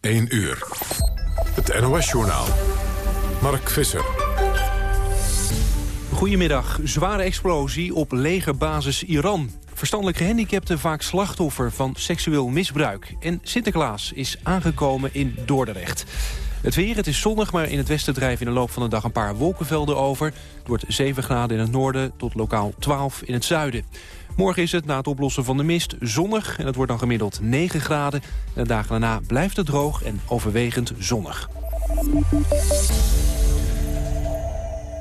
1 uur. Het NOS-journaal. Mark Visser. Goedemiddag. Zware explosie op legerbasis Iran. Verstandelijk gehandicapten vaak slachtoffer van seksueel misbruik. En Sinterklaas is aangekomen in Dordrecht. Het weer, het is zonnig, maar in het westen drijven in de loop van de dag een paar wolkenvelden over. Het wordt 7 graden in het noorden tot lokaal 12 in het zuiden. Morgen is het na het oplossen van de mist zonnig en het wordt dan gemiddeld 9 graden. De dagen daarna blijft het droog en overwegend zonnig.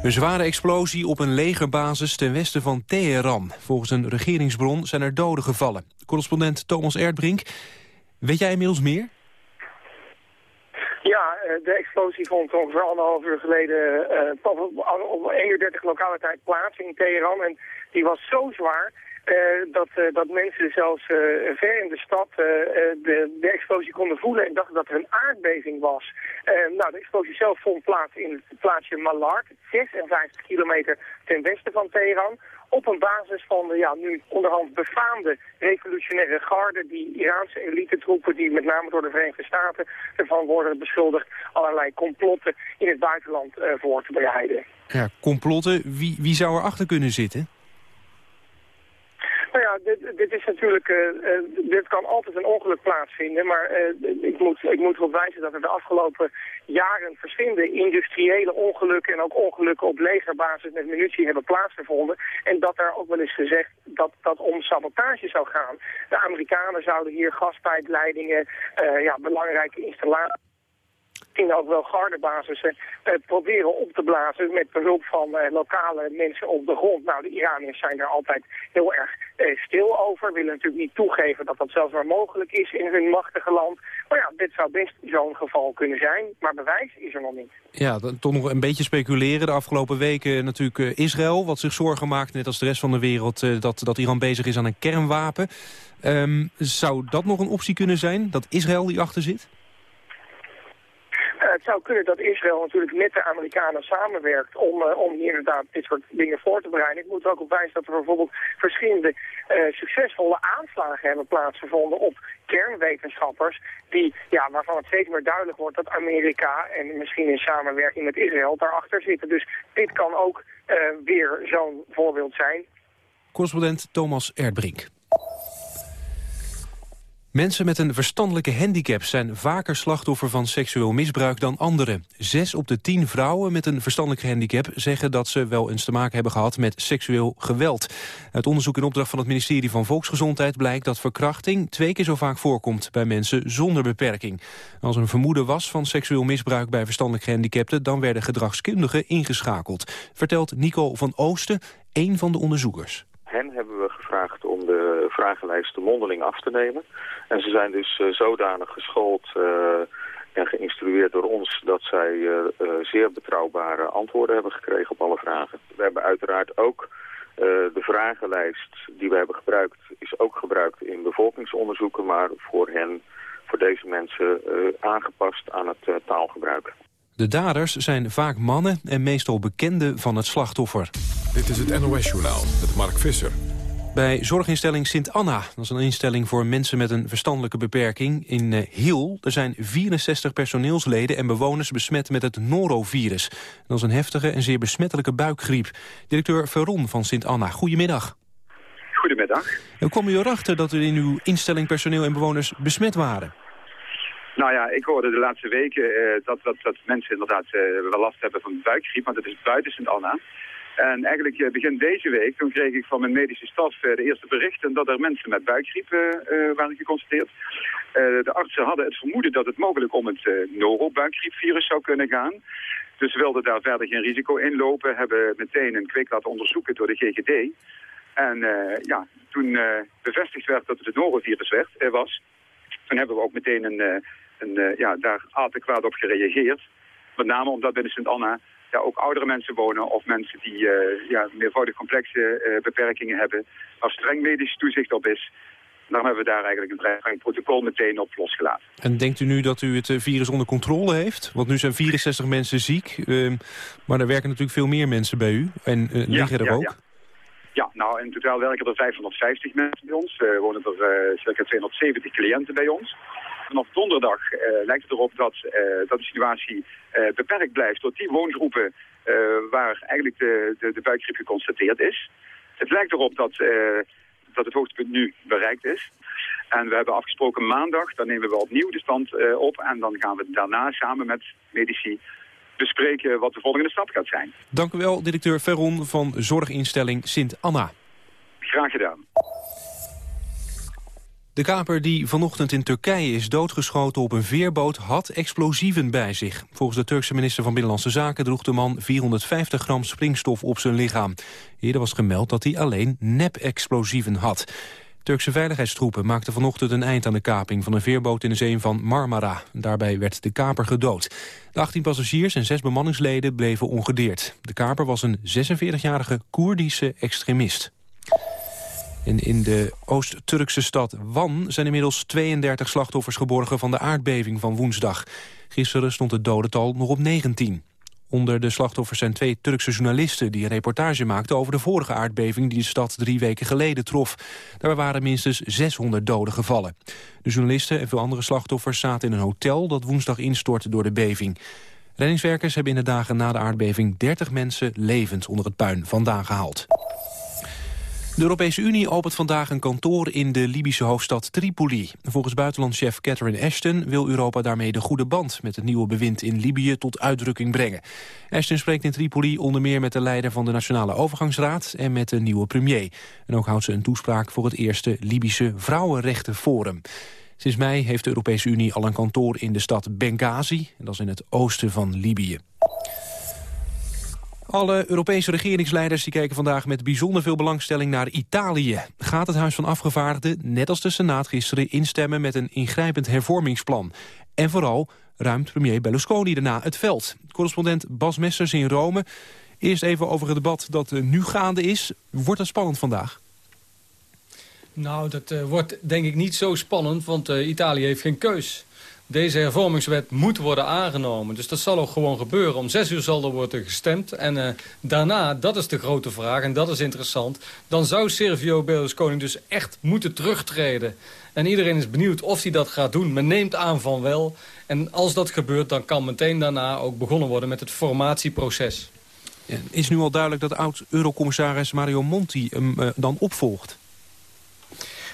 Een zware explosie op een legerbasis ten westen van Teheran. Volgens een regeringsbron zijn er doden gevallen. Correspondent Thomas Erdbrink, weet jij inmiddels meer? Ja, eh, de explosie vond ongeveer anderhalf uur geleden uh, op 1 uur 30 lokale tijd plaats in Teheran. En die was zo zwaar dat, uh, dat mensen zelfs uh, ver in de stad de, de, explosie konden voelen en dachten dat er een aardbeving was. nou, de explosie zelf vond plaats in het plaatsje Malard, 56 kilometer ten westen van Teheran. Op een basis van de ja, nu onderhand befaamde revolutionaire garde, die Iraanse elite-troepen die met name door de Verenigde Staten ervan worden beschuldigd allerlei complotten in het buitenland voor te bereiden. Ja, complotten, wie, wie zou erachter kunnen zitten? Nou ja, dit, dit is natuurlijk, uh, dit kan altijd een ongeluk plaatsvinden, maar uh, ik, moet, ik moet erop wijzen dat er de afgelopen jaren verschillende industriële ongelukken en ook ongelukken op legerbasis met munitie hebben plaatsgevonden. En dat er ook wel eens gezegd dat dat om sabotage zou gaan. De Amerikanen zouden hier gaspijpleidingen, ja, belangrijke installaties misschien ook wel gardebasissen uh, proberen op te blazen met behulp van uh, lokale mensen op de grond. Nou, de Iraniërs zijn daar altijd heel erg stil over, willen natuurlijk niet toegeven dat dat zelfs maar mogelijk is in hun machtige land. Maar ja, dit zou best zo'n geval kunnen zijn, maar bewijs is er nog niet. Ja, dan toch nog een beetje speculeren. De afgelopen weken natuurlijk Israël, wat zich zorgen maakt, net als de rest van de wereld, dat, dat Iran bezig is aan een kernwapen. Um, zou dat nog een optie kunnen zijn, dat Israël die achter zit? Het zou kunnen dat Israël natuurlijk met de Amerikanen samenwerkt om, uh, om inderdaad dit soort dingen voor te bereiden. Ik moet er ook op wijzen dat er bijvoorbeeld verschillende uh, succesvolle aanslagen hebben plaatsgevonden op kernwetenschappers die, ja, waarvan het steeds meer duidelijk wordt dat Amerika en misschien in samenwerking met Israël daarachter zitten. Dus dit kan ook uh, weer zo'n voorbeeld zijn. Correspondent Thomas Erdbrink. Mensen met een verstandelijke handicap zijn vaker slachtoffer van seksueel misbruik dan anderen. Zes op de tien vrouwen met een verstandelijke handicap zeggen dat ze wel eens te maken hebben gehad met seksueel geweld. Uit onderzoek in opdracht van het ministerie van Volksgezondheid blijkt dat verkrachting twee keer zo vaak voorkomt bij mensen zonder beperking. Als een vermoeden was van seksueel misbruik bij verstandelijk gehandicapten, dan werden gedragskundigen ingeschakeld, vertelt Nico van Oosten, een van de onderzoekers. Hen hebben we gevraagd om de vragenlijst de mondeling af te nemen. En ze zijn dus uh, zodanig geschoold uh, en geïnstrueerd door ons... dat zij uh, zeer betrouwbare antwoorden hebben gekregen op alle vragen. We hebben uiteraard ook de vragenlijst die we hebben gebruikt... is ook gebruikt in bevolkingsonderzoeken... maar voor hen, voor deze mensen, aangepast aan het taalgebruik. De daders zijn vaak mannen en meestal bekenden van het slachtoffer. Dit is het NOS-journaal met Mark Visser. Bij zorginstelling Sint-Anna, dat is een instelling voor mensen met een verstandelijke beperking, in uh, Hiel. Er zijn 64 personeelsleden en bewoners besmet met het norovirus. Dat is een heftige en zeer besmettelijke buikgriep. Directeur Veron van Sint-Anna, goedemiddag. Goedemiddag. Hoe kwam u erachter dat er in uw instelling personeel en bewoners besmet waren? Nou ja, ik hoorde de laatste weken uh, dat, dat, dat mensen inderdaad uh, wel last hebben van buikgriep, want het is buiten Sint-Anna. En eigenlijk eh, begin deze week, toen kreeg ik van mijn medische staf eh, de eerste berichten dat er mensen met buikgriep uh, waren geconstateerd. de artsen hadden het vermoeden dat het mogelijk om het norobuikgriepvirus zou kunnen gaan. Dus we wilden daar verder geen risico in lopen, hebben meteen een kweek laten onderzoeken door de GGD. En ja, toen bevestigd werd dat het het norovirus werd, was, toen hebben we ook meteen een, een, ja, daar adequaat op gereageerd. Met name omdat binnen Sint-Anna ja, ook oudere mensen wonen of mensen die uh, ja, meervoudig complexe uh, beperkingen hebben, waar streng medisch toezicht op is. Daarom hebben we daar eigenlijk een vrij protocol meteen op losgelaten. En denkt u nu dat u het eh, virus onder controle heeft? Want nu zijn 64 mensen ziek, uh, maar er werken natuurlijk veel meer mensen bij u. En liggen er ja, ook? Ja. ja. nou in totaal werken er 550 mensen bij ons. Er wonen er circa 270 cliënten bij ons. Vanaf donderdag lijkt het erop dat, dat de situatie beperkt blijft tot die woongroepen waar eigenlijk de, de, de buikgriep geconstateerd is. Het lijkt erop dat, dat het hoogtepunt nu bereikt is. En we hebben afgesproken maandag, dan nemen we opnieuw de stand op. En dan gaan we daarna samen met medici bespreken wat de volgende stap gaat zijn. Dank u wel, directeur Ferron van zorginstelling Sint-Anna. Graag gedaan. De kaper die vanochtend in Turkije is doodgeschoten op een veerboot had explosieven bij zich. Volgens de Turkse minister van Binnenlandse Zaken droeg de man 450 gram springstof op zijn lichaam. Eerder was gemeld dat hij alleen nep-explosieven had. Turkse veiligheidstroepen maakten vanochtend een eind aan de kaping van een veerboot in de zee van Marmara. Daarbij werd de kaper gedood. De 18 passagiers en 6 bemanningsleden bleven ongedeerd. De kaper was een 46-jarige Koerdische extremist. In de Oost-Turkse stad Wan zijn inmiddels 32 slachtoffers geborgen van de aardbeving van woensdag. Gisteren stond het dodental nog op 19. Onder de slachtoffers zijn twee Turkse journalisten... die een reportage maakten over de vorige aardbeving... die de stad drie weken geleden trof. Daar waren minstens 600 doden gevallen. De journalisten en veel andere slachtoffers zaten in een hotel... dat woensdag instortte door de beving. Reddingswerkers hebben in de dagen na de aardbeving 30 mensen levend onder het puin vandaan gehaald. De Europese Unie opent vandaag een kantoor in de Libische hoofdstad Tripoli. Volgens buitenlandchef Catherine Ashton wil Europa daarmee de goede band met het nieuwe bewind in Libië tot uitdrukking brengen. Ashton spreekt in Tripoli onder meer met de leider van de Nationale Overgangsraad en met de nieuwe premier. En ook houdt ze een toespraak voor het eerste Libische Vrouwenrechtenforum. Sinds mei heeft de Europese Unie al een kantoor in de stad Benghazi, en dat is in het oosten van Libië. Alle Europese regeringsleiders die kijken vandaag met bijzonder veel belangstelling naar Italië. Gaat het Huis van Afgevaardigden, net als de Senaat gisteren, instemmen met een ingrijpend hervormingsplan? En vooral ruimt premier Berlusconi daarna het veld. Correspondent Bas Messers in Rome. Eerst even over het debat dat nu gaande is. Wordt het spannend vandaag? Nou, dat uh, wordt denk ik niet zo spannend, want uh, Italië heeft geen keus. Deze hervormingswet moet worden aangenomen. Dus dat zal ook gewoon gebeuren. Om zes uur zal er worden gestemd. En uh, daarna, dat is de grote vraag en dat is interessant... dan zou Servio Berlusconi dus echt moeten terugtreden. En iedereen is benieuwd of hij dat gaat doen. Men neemt aan van wel. En als dat gebeurt, dan kan meteen daarna ook begonnen worden met het formatieproces. Is nu al duidelijk dat oud-eurocommissaris Mario Monti hem uh, dan opvolgt?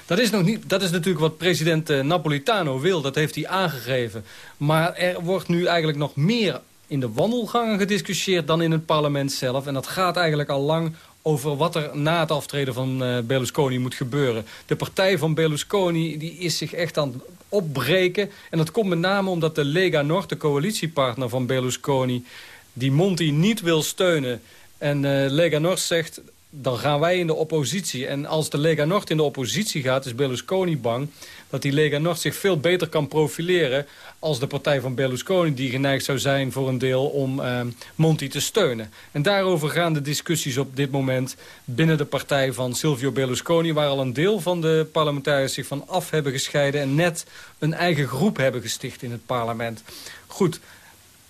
Dat is, nog niet, dat is natuurlijk wat president eh, Napolitano wil. Dat heeft hij aangegeven. Maar er wordt nu eigenlijk nog meer in de wandelgangen gediscussieerd dan in het parlement zelf. En dat gaat eigenlijk al lang over wat er na het aftreden van uh, Berlusconi moet gebeuren. De partij van Berlusconi die is zich echt aan het opbreken. En dat komt met name omdat de Lega Nord, de coalitiepartner van Berlusconi... die Monti niet wil steunen. En uh, Lega Nord zegt, dan gaan wij in de oppositie. En als de Lega Nord in de oppositie gaat, is Berlusconi bang... dat die Lega Nord zich veel beter kan profileren... als de partij van Berlusconi die geneigd zou zijn voor een deel om eh, Monti te steunen. En daarover gaan de discussies op dit moment binnen de partij van Silvio Berlusconi... waar al een deel van de parlementariërs zich van af hebben gescheiden... en net een eigen groep hebben gesticht in het parlement. Goed,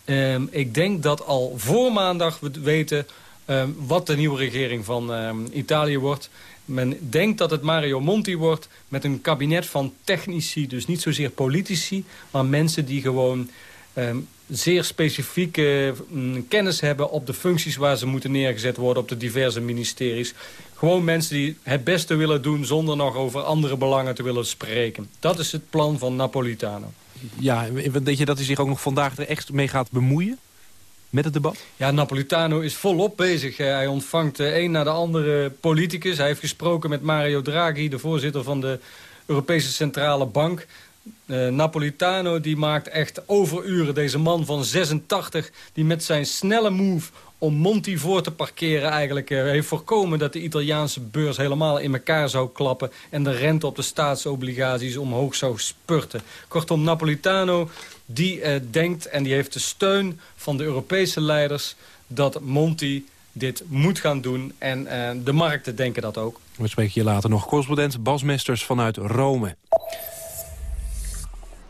eh, ik denk dat al voor maandag we weten Ehm, wat de nieuwe regering van ehm, Italië wordt. Men denkt dat het Mario Monti wordt met een kabinet van technici, dus niet zozeer politici, maar mensen die gewoon ehm, zeer specifieke mm, kennis hebben op de functies waar ze moeten neergezet worden op de diverse ministeries. Gewoon mensen die het beste willen doen zonder nog over andere belangen te willen spreken. Dat is het plan van Napolitano. Ja, denk je dat hij zich ook nog vandaag er echt mee gaat bemoeien? Met het debat? Ja, Napolitano is volop bezig. Hij ontvangt de een na de andere politicus. Hij heeft gesproken met Mario Draghi, de voorzitter van de Europese Centrale Bank. Uh, Napolitano die maakt echt overuren. Deze man van 86 die met zijn snelle move om Monti voor te parkeren eigenlijk uh, heeft voorkomen dat de Italiaanse beurs helemaal in elkaar zou klappen en de rente op de staatsobligaties omhoog zou spurten. Kortom, Napolitano die uh, denkt en die heeft de steun van de Europese leiders... dat Monti dit moet gaan doen. En uh, de markten denken dat ook. We spreken hier later nog. Correspondent Bas Mesters vanuit Rome.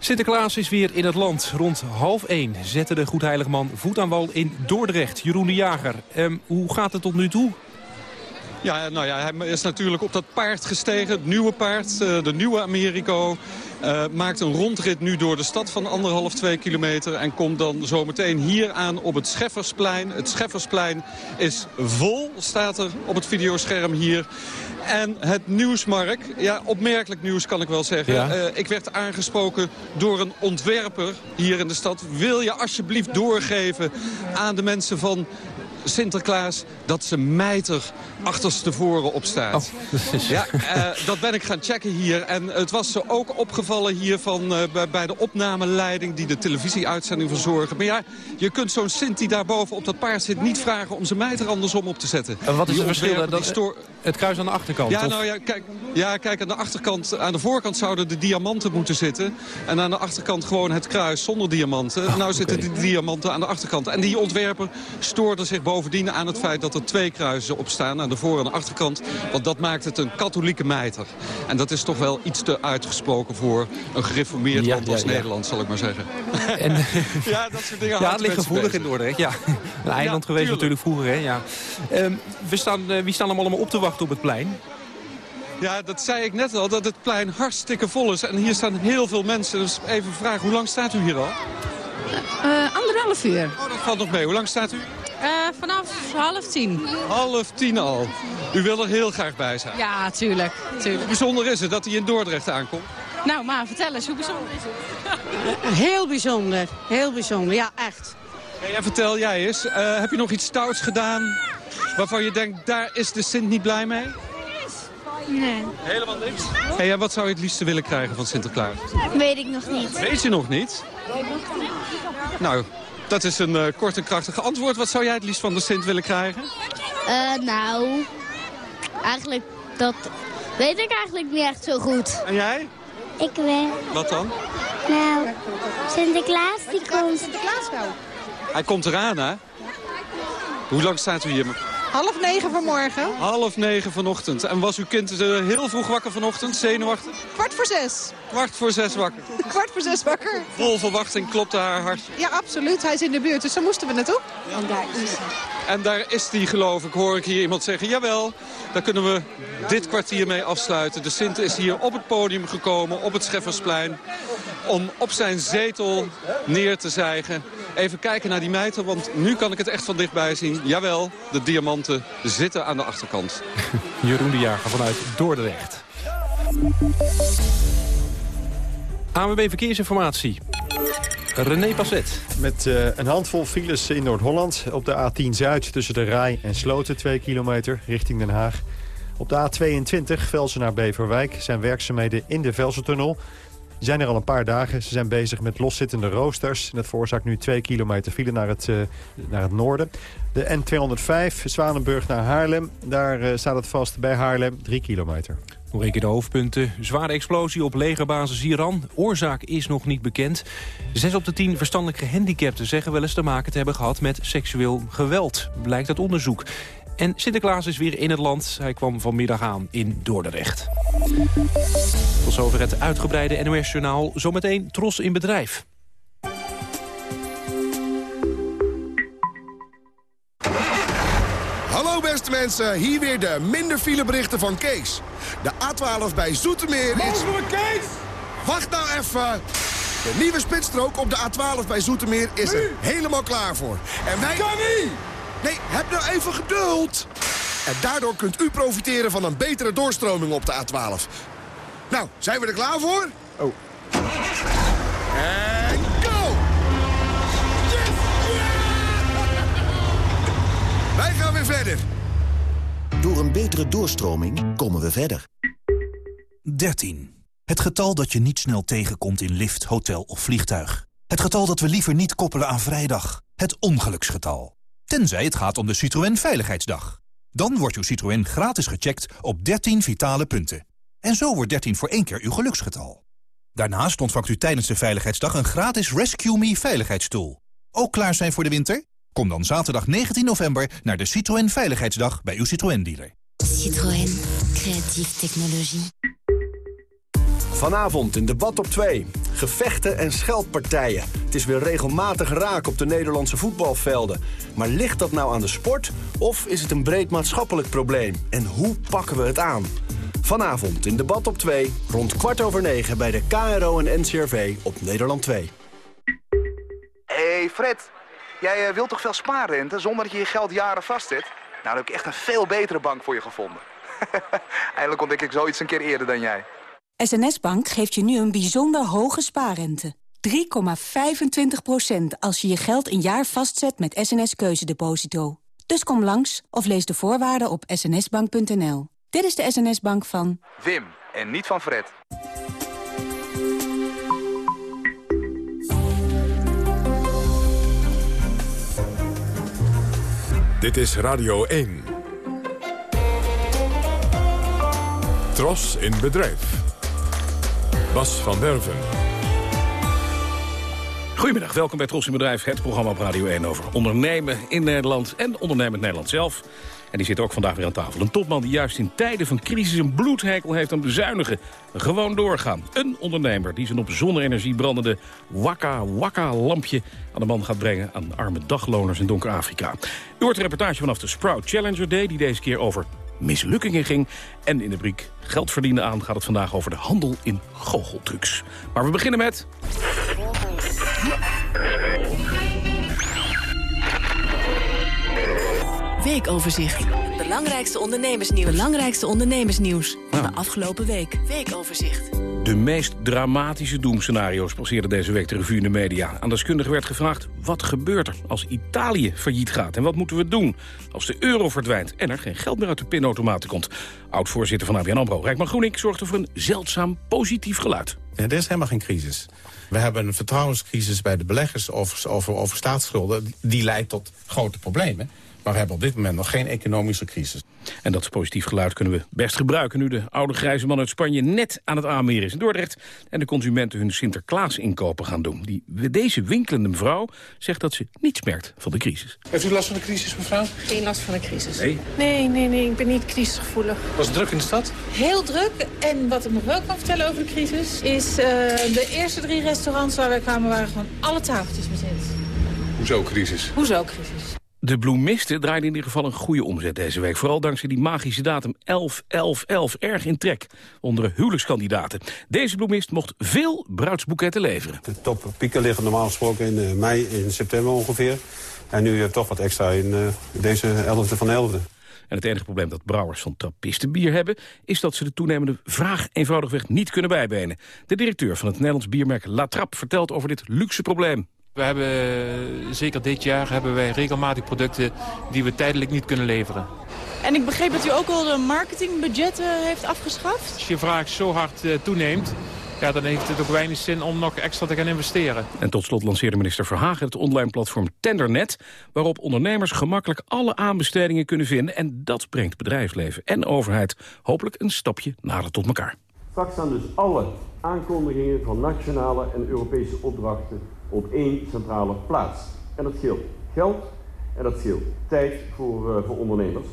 Sinterklaas is weer in het land. Rond half één zette de Goedheiligman voet aan wal in Dordrecht. Jeroen de Jager, um, hoe gaat het tot nu toe? Ja, nou ja, hij is natuurlijk op dat paard gestegen. Het nieuwe paard, eh, de nieuwe Americo. Uh, maakt een rondrit nu door de stad van anderhalf, twee kilometer... en komt dan zometeen hier aan op het Scheffersplein. Het Scheffersplein is vol, staat er op het videoscherm hier. En het nieuws, Mark. Ja, opmerkelijk nieuws kan ik wel zeggen. Ja. Uh, ik werd aangesproken door een ontwerper hier in de stad. Wil je alsjeblieft doorgeven aan de mensen van Sinterklaas dat ze mijter achterstevoren op staat. Oh, ja, uh, dat ben ik gaan checken hier. En het was ze ook opgevallen hier van, uh, bij de opnameleiding... die de televisieuitzending verzorgen. Maar ja, je kunt zo'n Sint die daarboven op dat paard zit... niet vragen om zijn mijter andersom op te zetten. En wat is het verschil? Dat, het kruis aan de achterkant? Ja, nou ja kijk, ja, kijk, aan de achterkant... aan de voorkant zouden de diamanten moeten zitten. En aan de achterkant gewoon het kruis zonder diamanten. Oh, nou zitten die diamanten aan de achterkant. En die ontwerper stoorde zich bovendien aan het feit... dat er twee kruisen op staan aan de voor- en de achterkant. Want dat maakt het een katholieke mijter. En dat is toch wel iets te uitgesproken voor een gereformeerd land als Nederland, zal ik maar zeggen. En, ja, dat soort dingen Ja, het ligt gevoelig in Dordrecht. Ja. Een eiland geweest natuurlijk vroeger. Hè? Ja. Um, we staan, uh, wie staan allemaal op te wachten op het plein? Ja, dat zei ik net al, dat het plein hartstikke vol is. En hier staan heel veel mensen. Dus even vragen, hoe lang staat u hier al? Uh, anderhalf uur. Oh, dat valt nog mee. Hoe lang staat u? Uh, vanaf half tien. Half tien al. U wil er heel graag bij zijn? Ja, tuurlijk. tuurlijk. Hoe bijzonder is het dat hij in Dordrecht aankomt? Nou, maar vertel eens, hoe bijzonder is het? Heel bijzonder. Heel bijzonder, ja, echt. Hey, en vertel jij eens, uh, heb je nog iets stouts gedaan waarvan je denkt, daar is de Sint niet blij mee? Nee. Helemaal niks? Hey, en wat zou je het liefste willen krijgen van Sinterklaas? Weet ik nog niet. Weet je nog niet? Nou, dat is een uh, kort en krachtig antwoord. Wat zou jij het liefst van de Sint willen krijgen? Uh, nou, eigenlijk, dat weet ik eigenlijk niet echt zo goed. En jij? Ik weet. Wat dan? Nou, Sinterklaas die komt. Sinterklaas wel. Hij komt eraan, hè? Hoe lang staat u hier? Half negen vanmorgen. Half negen vanochtend. En was uw kind heel vroeg wakker vanochtend, zenuwachtig? Kwart voor zes. Kwart voor zes wakker. Kwart voor zes wakker. Vol verwachting klopte haar hart. Ja, absoluut. Hij is in de buurt, dus daar moesten we naartoe. En daar is hij. En daar is hij, geloof ik, hoor ik hier iemand zeggen. Jawel, daar kunnen we dit kwartier mee afsluiten. De Sint is hier op het podium gekomen, op het Scheffersplein... om op zijn zetel neer te zijgen. Even kijken naar die mijter, want nu kan ik het echt van dichtbij zien. Jawel, de diamanten zitten aan de achterkant. Jeroen de Jager vanuit Dordrecht. ANWB Verkeersinformatie. René Passet. Met uh, een handvol files in Noord-Holland. Op de A10 Zuid tussen de Rij en Sloten 2 kilometer richting Den Haag. Op de A22 Velsen naar Beverwijk zijn werkzaamheden in de Velsentunnel. Zijn er al een paar dagen. Ze zijn bezig met loszittende roosters. Dat veroorzaakt nu 2 kilometer file naar het, uh, naar het noorden. De N205 Zwanenburg naar Haarlem. Daar uh, staat het vast bij Haarlem 3 kilometer. Nog een keer de hoofdpunten. Zware explosie op legerbasis Iran. Oorzaak is nog niet bekend. Zes op de tien verstandelijk gehandicapten zeggen wel eens te maken te hebben gehad met seksueel geweld. Blijkt uit onderzoek. En Sinterklaas is weer in het land. Hij kwam vanmiddag aan in Dordrecht. Tot zover het uitgebreide NOS-journaal. Zometeen Tros in bedrijf. Hallo beste mensen, hier weer de minder fileberichten van Kees. De A12 bij Zoetermeer is... Kees! Wacht nou even! De nieuwe spitsstrook op de A12 bij Zoetermeer is er helemaal klaar voor. En wij... Kan niet! Nee, heb nou even geduld. En daardoor kunt u profiteren van een betere doorstroming op de A12. Nou, zijn we er klaar voor? Oh. En go! Yes! Wij gaan weer verder. Door een betere doorstroming komen we verder. 13. Het getal dat je niet snel tegenkomt in lift, hotel of vliegtuig. Het getal dat we liever niet koppelen aan vrijdag. Het ongeluksgetal. Tenzij het gaat om de Citroën Veiligheidsdag. Dan wordt uw Citroën gratis gecheckt op 13 vitale punten. En zo wordt 13 voor één keer uw geluksgetal. Daarnaast ontvangt u tijdens de Veiligheidsdag een gratis Rescue Me veiligheidsstoel. Ook klaar zijn voor de winter? Kom dan zaterdag 19 november naar de Citroën Veiligheidsdag bij uw Citroën-dealer. Citroën. Creatieve technologie. Vanavond in debat op 2. Gevechten en scheldpartijen. Het is weer regelmatig raak op de Nederlandse voetbalvelden. Maar ligt dat nou aan de sport of is het een breed maatschappelijk probleem? En hoe pakken we het aan? Vanavond in debat op 2, rond kwart over 9 bij de KRO en NCRV op Nederland 2. hey Fred, jij eh, wilt toch veel spaarrente zonder dat je je geld jaren vastzet? Nou, dan heb ik echt een veel betere bank voor je gevonden. Eindelijk ontdek ik zoiets een keer eerder dan jij. SNS Bank geeft je nu een bijzonder hoge spaarrente. 3,25% als je je geld een jaar vastzet met SNS Keuzedeposito. Dus kom langs of lees de voorwaarden op snsbank.nl. Dit is de SNS Bank van... Wim, en niet van Fred. Dit is Radio 1. Tros in bedrijf. Bas van Derven. Goedemiddag, welkom bij Tros in Bedrijf, het programma op Radio 1 over ondernemen in Nederland en ondernemend Nederland zelf. En die zit ook vandaag weer aan tafel. Een topman die juist in tijden van crisis een bloedhekel heeft aan bezuinigen. Gewoon doorgaan. Een ondernemer die zijn op zonne-energie brandende wakka wakka lampje aan de man gaat brengen aan arme dagloners in donker Afrika. U hoort een reportage vanaf de Sprout Challenger Day die deze keer over mislukkingen ging. En in de briek Geld verdienen aan gaat het vandaag over de handel in goocheltrucs. Maar we beginnen met... Weekoverzicht. Belangrijkste ondernemersnieuws. Belangrijkste ondernemersnieuws van de afgelopen week. Weekoverzicht. De meest dramatische doemscenario's passeerden deze week de revue in de media. Aan deskundigen werd gevraagd, wat gebeurt er als Italië failliet gaat? En wat moeten we doen als de euro verdwijnt en er geen geld meer uit de pinautomaten komt? Oud-voorzitter van ABN AMRO, Rijkman Groening, zorgde voor een zeldzaam positief geluid. Er is helemaal geen crisis. We hebben een vertrouwenscrisis bij de beleggers over, over, over staatsschulden. Die leidt tot grote problemen. Maar we hebben op dit moment nog geen economische crisis. En dat positief geluid kunnen we best gebruiken... nu de oude grijze man uit Spanje net aan het aanmeren is in Dordrecht... en de consumenten hun Sinterklaas-inkopen gaan doen. Die, deze winkelende mevrouw zegt dat ze niets merkt van de crisis. Heeft u last van de crisis, mevrouw? Geen last van de crisis. Nee? Nee, nee, nee, ik ben niet crisisgevoelig. Was het druk in de stad? Heel druk. En wat ik nog wel kan vertellen over de crisis... is uh, de eerste drie restaurants waar wij kwamen... waren gewoon alle tafeltjes bezet. Hoezo crisis? Hoezo crisis? De bloemisten draaiden in ieder geval een goede omzet deze week. Vooral dankzij die magische datum 11-11-11. Erg in trek onder huwelijkskandidaten. Deze bloemist mocht veel bruidsboeketten leveren. De toppieken liggen normaal gesproken in uh, mei, in september ongeveer. En nu uh, toch wat extra in uh, deze 11e van 11e. En het enige probleem dat brouwers van trappistenbier hebben... is dat ze de toenemende vraag eenvoudigweg niet kunnen bijbenen. De directeur van het Nederlands biermerk La Trappe vertelt over dit luxe probleem. We hebben, zeker dit jaar, hebben wij regelmatig producten die we tijdelijk niet kunnen leveren. En ik begreep dat u ook al de marketingbudgetten heeft afgeschaft? Als je vraag zo hard uh, toeneemt, ja, dan heeft het ook weinig zin om nog extra te gaan investeren. En tot slot lanceerde minister Verhagen het online platform Tendernet... waarop ondernemers gemakkelijk alle aanbestedingen kunnen vinden... en dat brengt bedrijfsleven en overheid hopelijk een stapje nader tot elkaar. Straks staan dus alle aankondigingen van nationale en Europese opdrachten op één centrale plaats. En dat scheelt geld en dat scheelt tijd voor, uh, voor ondernemers.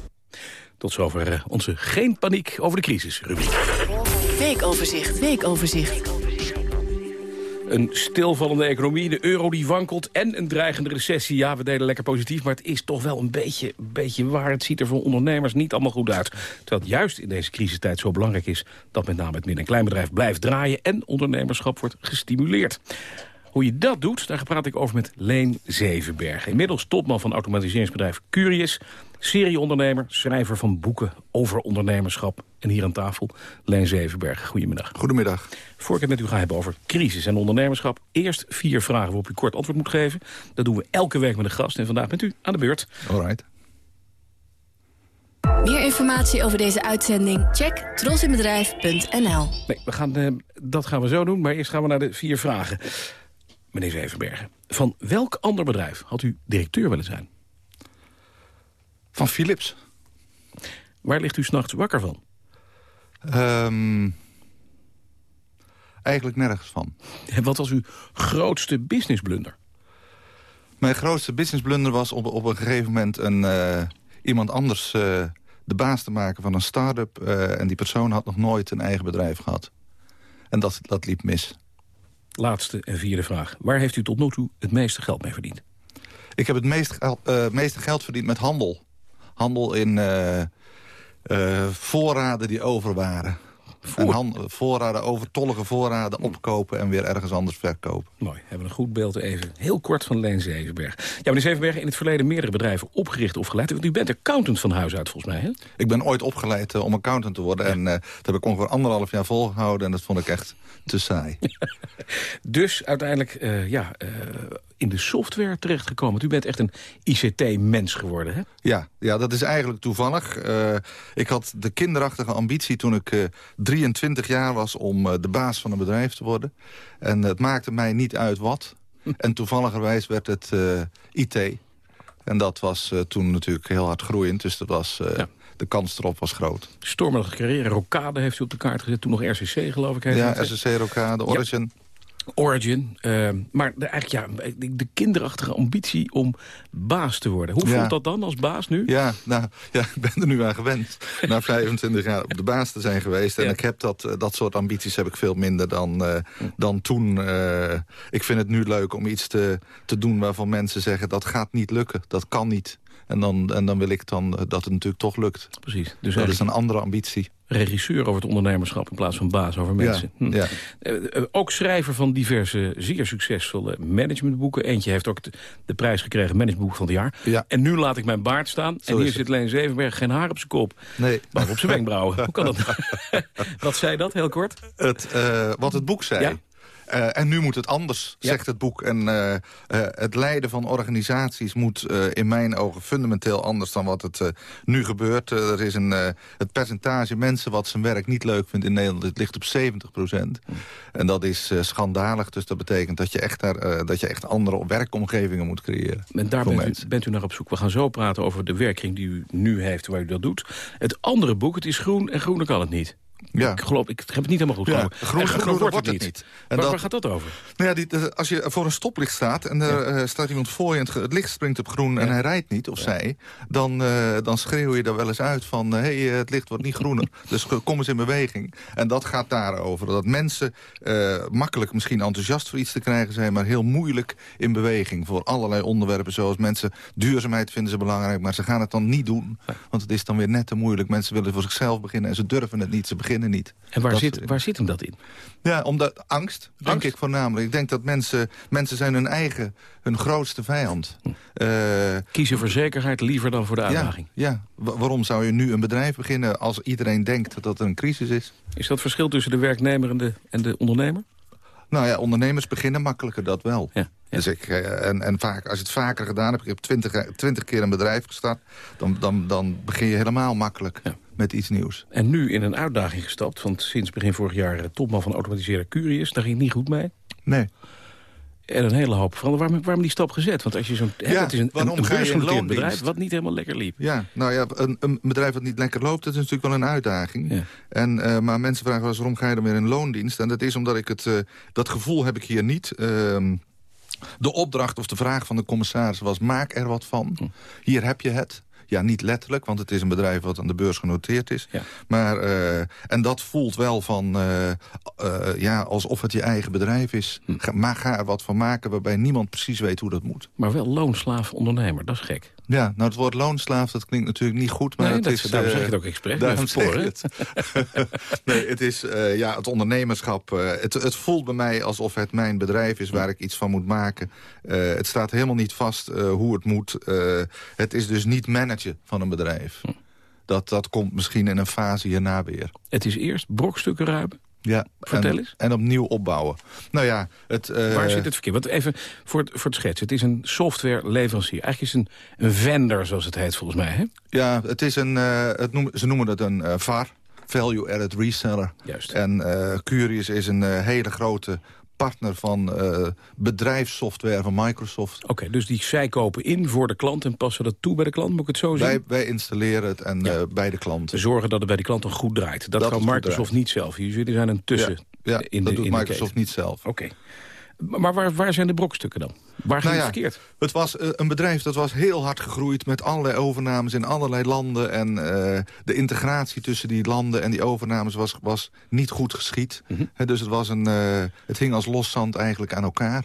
Tot zover uh, onze Geen Paniek over de crisis rubriek. Weekoverzicht, weekoverzicht. Een stilvallende economie, de euro die wankelt en een dreigende recessie. Ja, we deden lekker positief, maar het is toch wel een beetje, beetje waar. Het ziet er voor ondernemers niet allemaal goed uit. Terwijl het juist in deze crisistijd zo belangrijk is... dat met name het midden- en kleinbedrijf blijft draaien... en ondernemerschap wordt gestimuleerd. Hoe je dat doet, daar praat ik over met Leen Zevenberg. Inmiddels topman van automatiseringsbedrijf Curious. Serieondernemer, schrijver van boeken over ondernemerschap. En hier aan tafel, Leen Zevenberg. Goedemiddag. Goedemiddag. Voor ik het met u ga hebben over crisis en ondernemerschap... eerst vier vragen waarop u kort antwoord moet geven. Dat doen we elke week met een gast en vandaag bent u aan de beurt. Alright. Meer informatie over deze uitzending? Check trosinbedrijf.nl Nee, we gaan, uh, dat gaan we zo doen, maar eerst gaan we naar de vier vragen. Meneer Zevenbergen, van welk ander bedrijf had u directeur willen zijn? Van Philips. Waar ligt u s'nachts wakker van? Um, eigenlijk nergens van. En wat was uw grootste businessblunder? Mijn grootste businessblunder was op, op een gegeven moment een, uh, iemand anders uh, de baas te maken van een start-up. Uh, en die persoon had nog nooit een eigen bedrijf gehad. En dat, dat liep mis. Laatste en vierde vraag. Waar heeft u tot nu toe het meeste geld mee verdiend? Ik heb het uh, meeste geld verdiend met handel. Handel in uh, uh, voorraden die over waren. En voorraden, overtollige voorraden opkopen en weer ergens anders verkopen. Mooi, hebben we een goed beeld even. Heel kort van Leen Zevenberg. Ja, meneer Zevenberg, in het verleden meerdere bedrijven opgericht of geleid. Want u bent accountant van huis uit, volgens mij, hè? Ik ben ooit opgeleid eh, om accountant te worden. En eh, dat heb ik ongeveer anderhalf jaar volgehouden. En dat vond ik echt te saai. dus uiteindelijk eh, ja, in de software terechtgekomen. Want u bent echt een ICT-mens geworden, hè? Ja, ja, dat is eigenlijk toevallig. Ik had de kinderachtige ambitie toen ik 23 jaar was... om eh, de baas van een bedrijf te worden. En het maakte mij niet uit wat. En toevalligerwijs werd het eh, IT. En dat was eh, toen natuurlijk heel hard groeiend. Dus dat was, de kans erop was groot. Stormelige carrière. Rocade heeft u op de kaart gezet. Toen nog RCC, geloof ik. Ja, het. SSC Rocade, Origin. Origin. eh, maar de, eigenlijk ja, de, de kinderachtige ambitie om baas te worden. Hoe Ja. voelt dat dan als baas nu? Ja, nou, ja, ik ben er nu aan gewend. Na 25 jaar op de baas te zijn geweest. En ik heb dat, eh, dat soort ambities heb ik veel minder dan, eh, dan toen. eh. ik vind het nu leuk om iets te, te doen waarvan mensen zeggen... dat gaat niet lukken, dat kan niet. En dan, en dan wil ik dan eh, dat het natuurlijk toch lukt. Precies. Dus dat is een andere ambitie. regisseur over het ondernemerschap in plaats van baas over mensen. Ja, Hm. ja. Eh, eh, ook schrijver van diverse zeer succesvolle managementboeken. Eentje heeft ook de, de prijs gekregen managementboek van het jaar. Ja. En nu laat ik mijn baard staan. Zo en hier zit Leen Zevenberg geen haar op zijn kop. Nee. Maar op zijn wenkbrauwen. Hoe kan dat? Wat zei dat, heel kort? Het, wat het boek zei. Eh, en nu moet het anders, Ja. zegt het boek. En eh, eh, het leiden van organisaties moet in mijn ogen fundamenteel anders dan wat het nu gebeurt. Er is een, het percentage mensen wat zijn werk niet leuk vindt in Nederland, het ligt op 70 procent. En dat is schandalig, dus dat betekent dat je echt, daar, dat je echt andere werkomgevingen moet creëren. En daar u, bent u naar op zoek. We gaan zo praten over de werking die u nu heeft, waar u dat doet. Het andere boek, het is groen en groener kan het niet. Ja. Ik geloof, ik heb het niet helemaal goed Ja, groen- wordt het niet. En Waar, dat- waar gaat dat over? Nou ja, die, als je voor een stoplicht staat en er eh, staat iemand voor je... en het, licht springt op groen en hij rijdt niet, of zij... Dan, eh, dan schreeuw je er wel eens uit van... hé, hey, eh, het licht wordt niet groener, dus kom eens in beweging. En dat gaat daarover. Dat mensen makkelijk misschien enthousiast voor iets te krijgen zijn... maar heel moeilijk in beweging voor allerlei onderwerpen... zoals mensen duurzaamheid vinden ze belangrijk... maar ze gaan het dan niet doen, want het is dan weer net te moeilijk. Mensen willen voor zichzelf beginnen en ze durven het niet, ze beginnen niet. En waar Dat zit, soort waar zit hem dat in? ja, omdat angst, denk ik voornamelijk. Ik denk dat mensen, mensen zijn hun eigen, hun grootste vijand. Eh, Kiezen voor zekerheid liever dan voor de ja, uitdaging. ja. Wa- waarom zou je nu een bedrijf beginnen als iedereen denkt dat er een crisis is? Is dat verschil tussen de werknemer en de, en de ondernemer? Nou ja, ondernemers beginnen makkelijker, dat wel. Dus ik, eh, en, en vaak, als je het vaker gedaan hebt, ik heb twintig, twintig keer een bedrijf gestart... dan, dan, dan begin je helemaal makkelijk met iets nieuws. En nu in een uitdaging gestapt, want sinds begin vorig jaar eh, topman van automatiseerde Curious, daar ging het niet goed mee. Nee. En een hele hoop veranderen. Waarom, waarom die stap gezet? Want als je zo'n, Ja, het is een, waarom een ga je in beursgenoteerd loondienst? bedrijf wat niet helemaal lekker liep. Ja, nou ja, een, een bedrijf dat niet lekker loopt, dat is natuurlijk wel een uitdaging. En, eh, maar mensen vragen wel eens, waarom ga je dan weer in loondienst? En dat is omdat ik het, eh, dat gevoel heb ik hier niet. Ehm, de opdracht of de vraag van de commissaris was, maak er wat van. Hm. Hier heb je het. Ja, niet letterlijk, want het is een bedrijf wat aan de beurs genoteerd is. Maar, eh, en dat voelt wel van, eh, eh, ja, alsof het je eigen bedrijf is. Hm. Ga, maar ga er wat van maken waarbij niemand precies weet hoe dat moet. Maar wel loonslaaf ondernemer, dat is gek. Ja, nou het woord loonslaaf, dat klinkt natuurlijk niet goed. Maar Nee, het dat- is, daarom eh, zeg je het ook expres, Daarom voor, ik het. nee, het is eh, ja, het ondernemerschap. eh, het, het voelt bij mij alsof het mijn bedrijf is waar ik iets van moet maken. Eh, het staat helemaal niet vast eh, hoe het moet. Eh, het is dus niet managen van een bedrijf. Dat, dat komt misschien in een fase hierna weer. Het is eerst brokstukken ruimen. Ja, Vertel en, eens. En opnieuw opbouwen. Nou ja, het... eh, Waar zit het verkeer? Want even voor het, voor het schetsen. Het is een softwareleverancier. Eigenlijk is het een, een vendor, zoals het heet volgens mij. Hè? Ja, het is een, eh, het noemen, ze noemen het een eh, VAR, Value Added Reseller. Juist. En Curious is een hele grote partner van eh, bedrijfssoftware van Microsoft. Oké, dus die zij kopen in voor de klant en passen dat toe bij de klant. Moet ik het zo zien? Wij, wij installeren het en, eh, bij de klanten. Te zorgen dat het bij de klant dan goed draait. Dat, Dat kan Microsoft niet zelf. Jullie zijn een tussen. Ja, ja, in dat de, doet in Microsoft niet zelf. Oké. Maar waar, waar zijn de brokstukken dan? Waar ging Nou het verkeerd? Het was eh, een bedrijf dat was heel hard gegroeid met allerlei overnames in allerlei landen. En eh, de integratie tussen die landen en die overnames was, was niet goed geschied. Mhm. Dus het, was een, eh, het hing als loszand eigenlijk aan elkaar.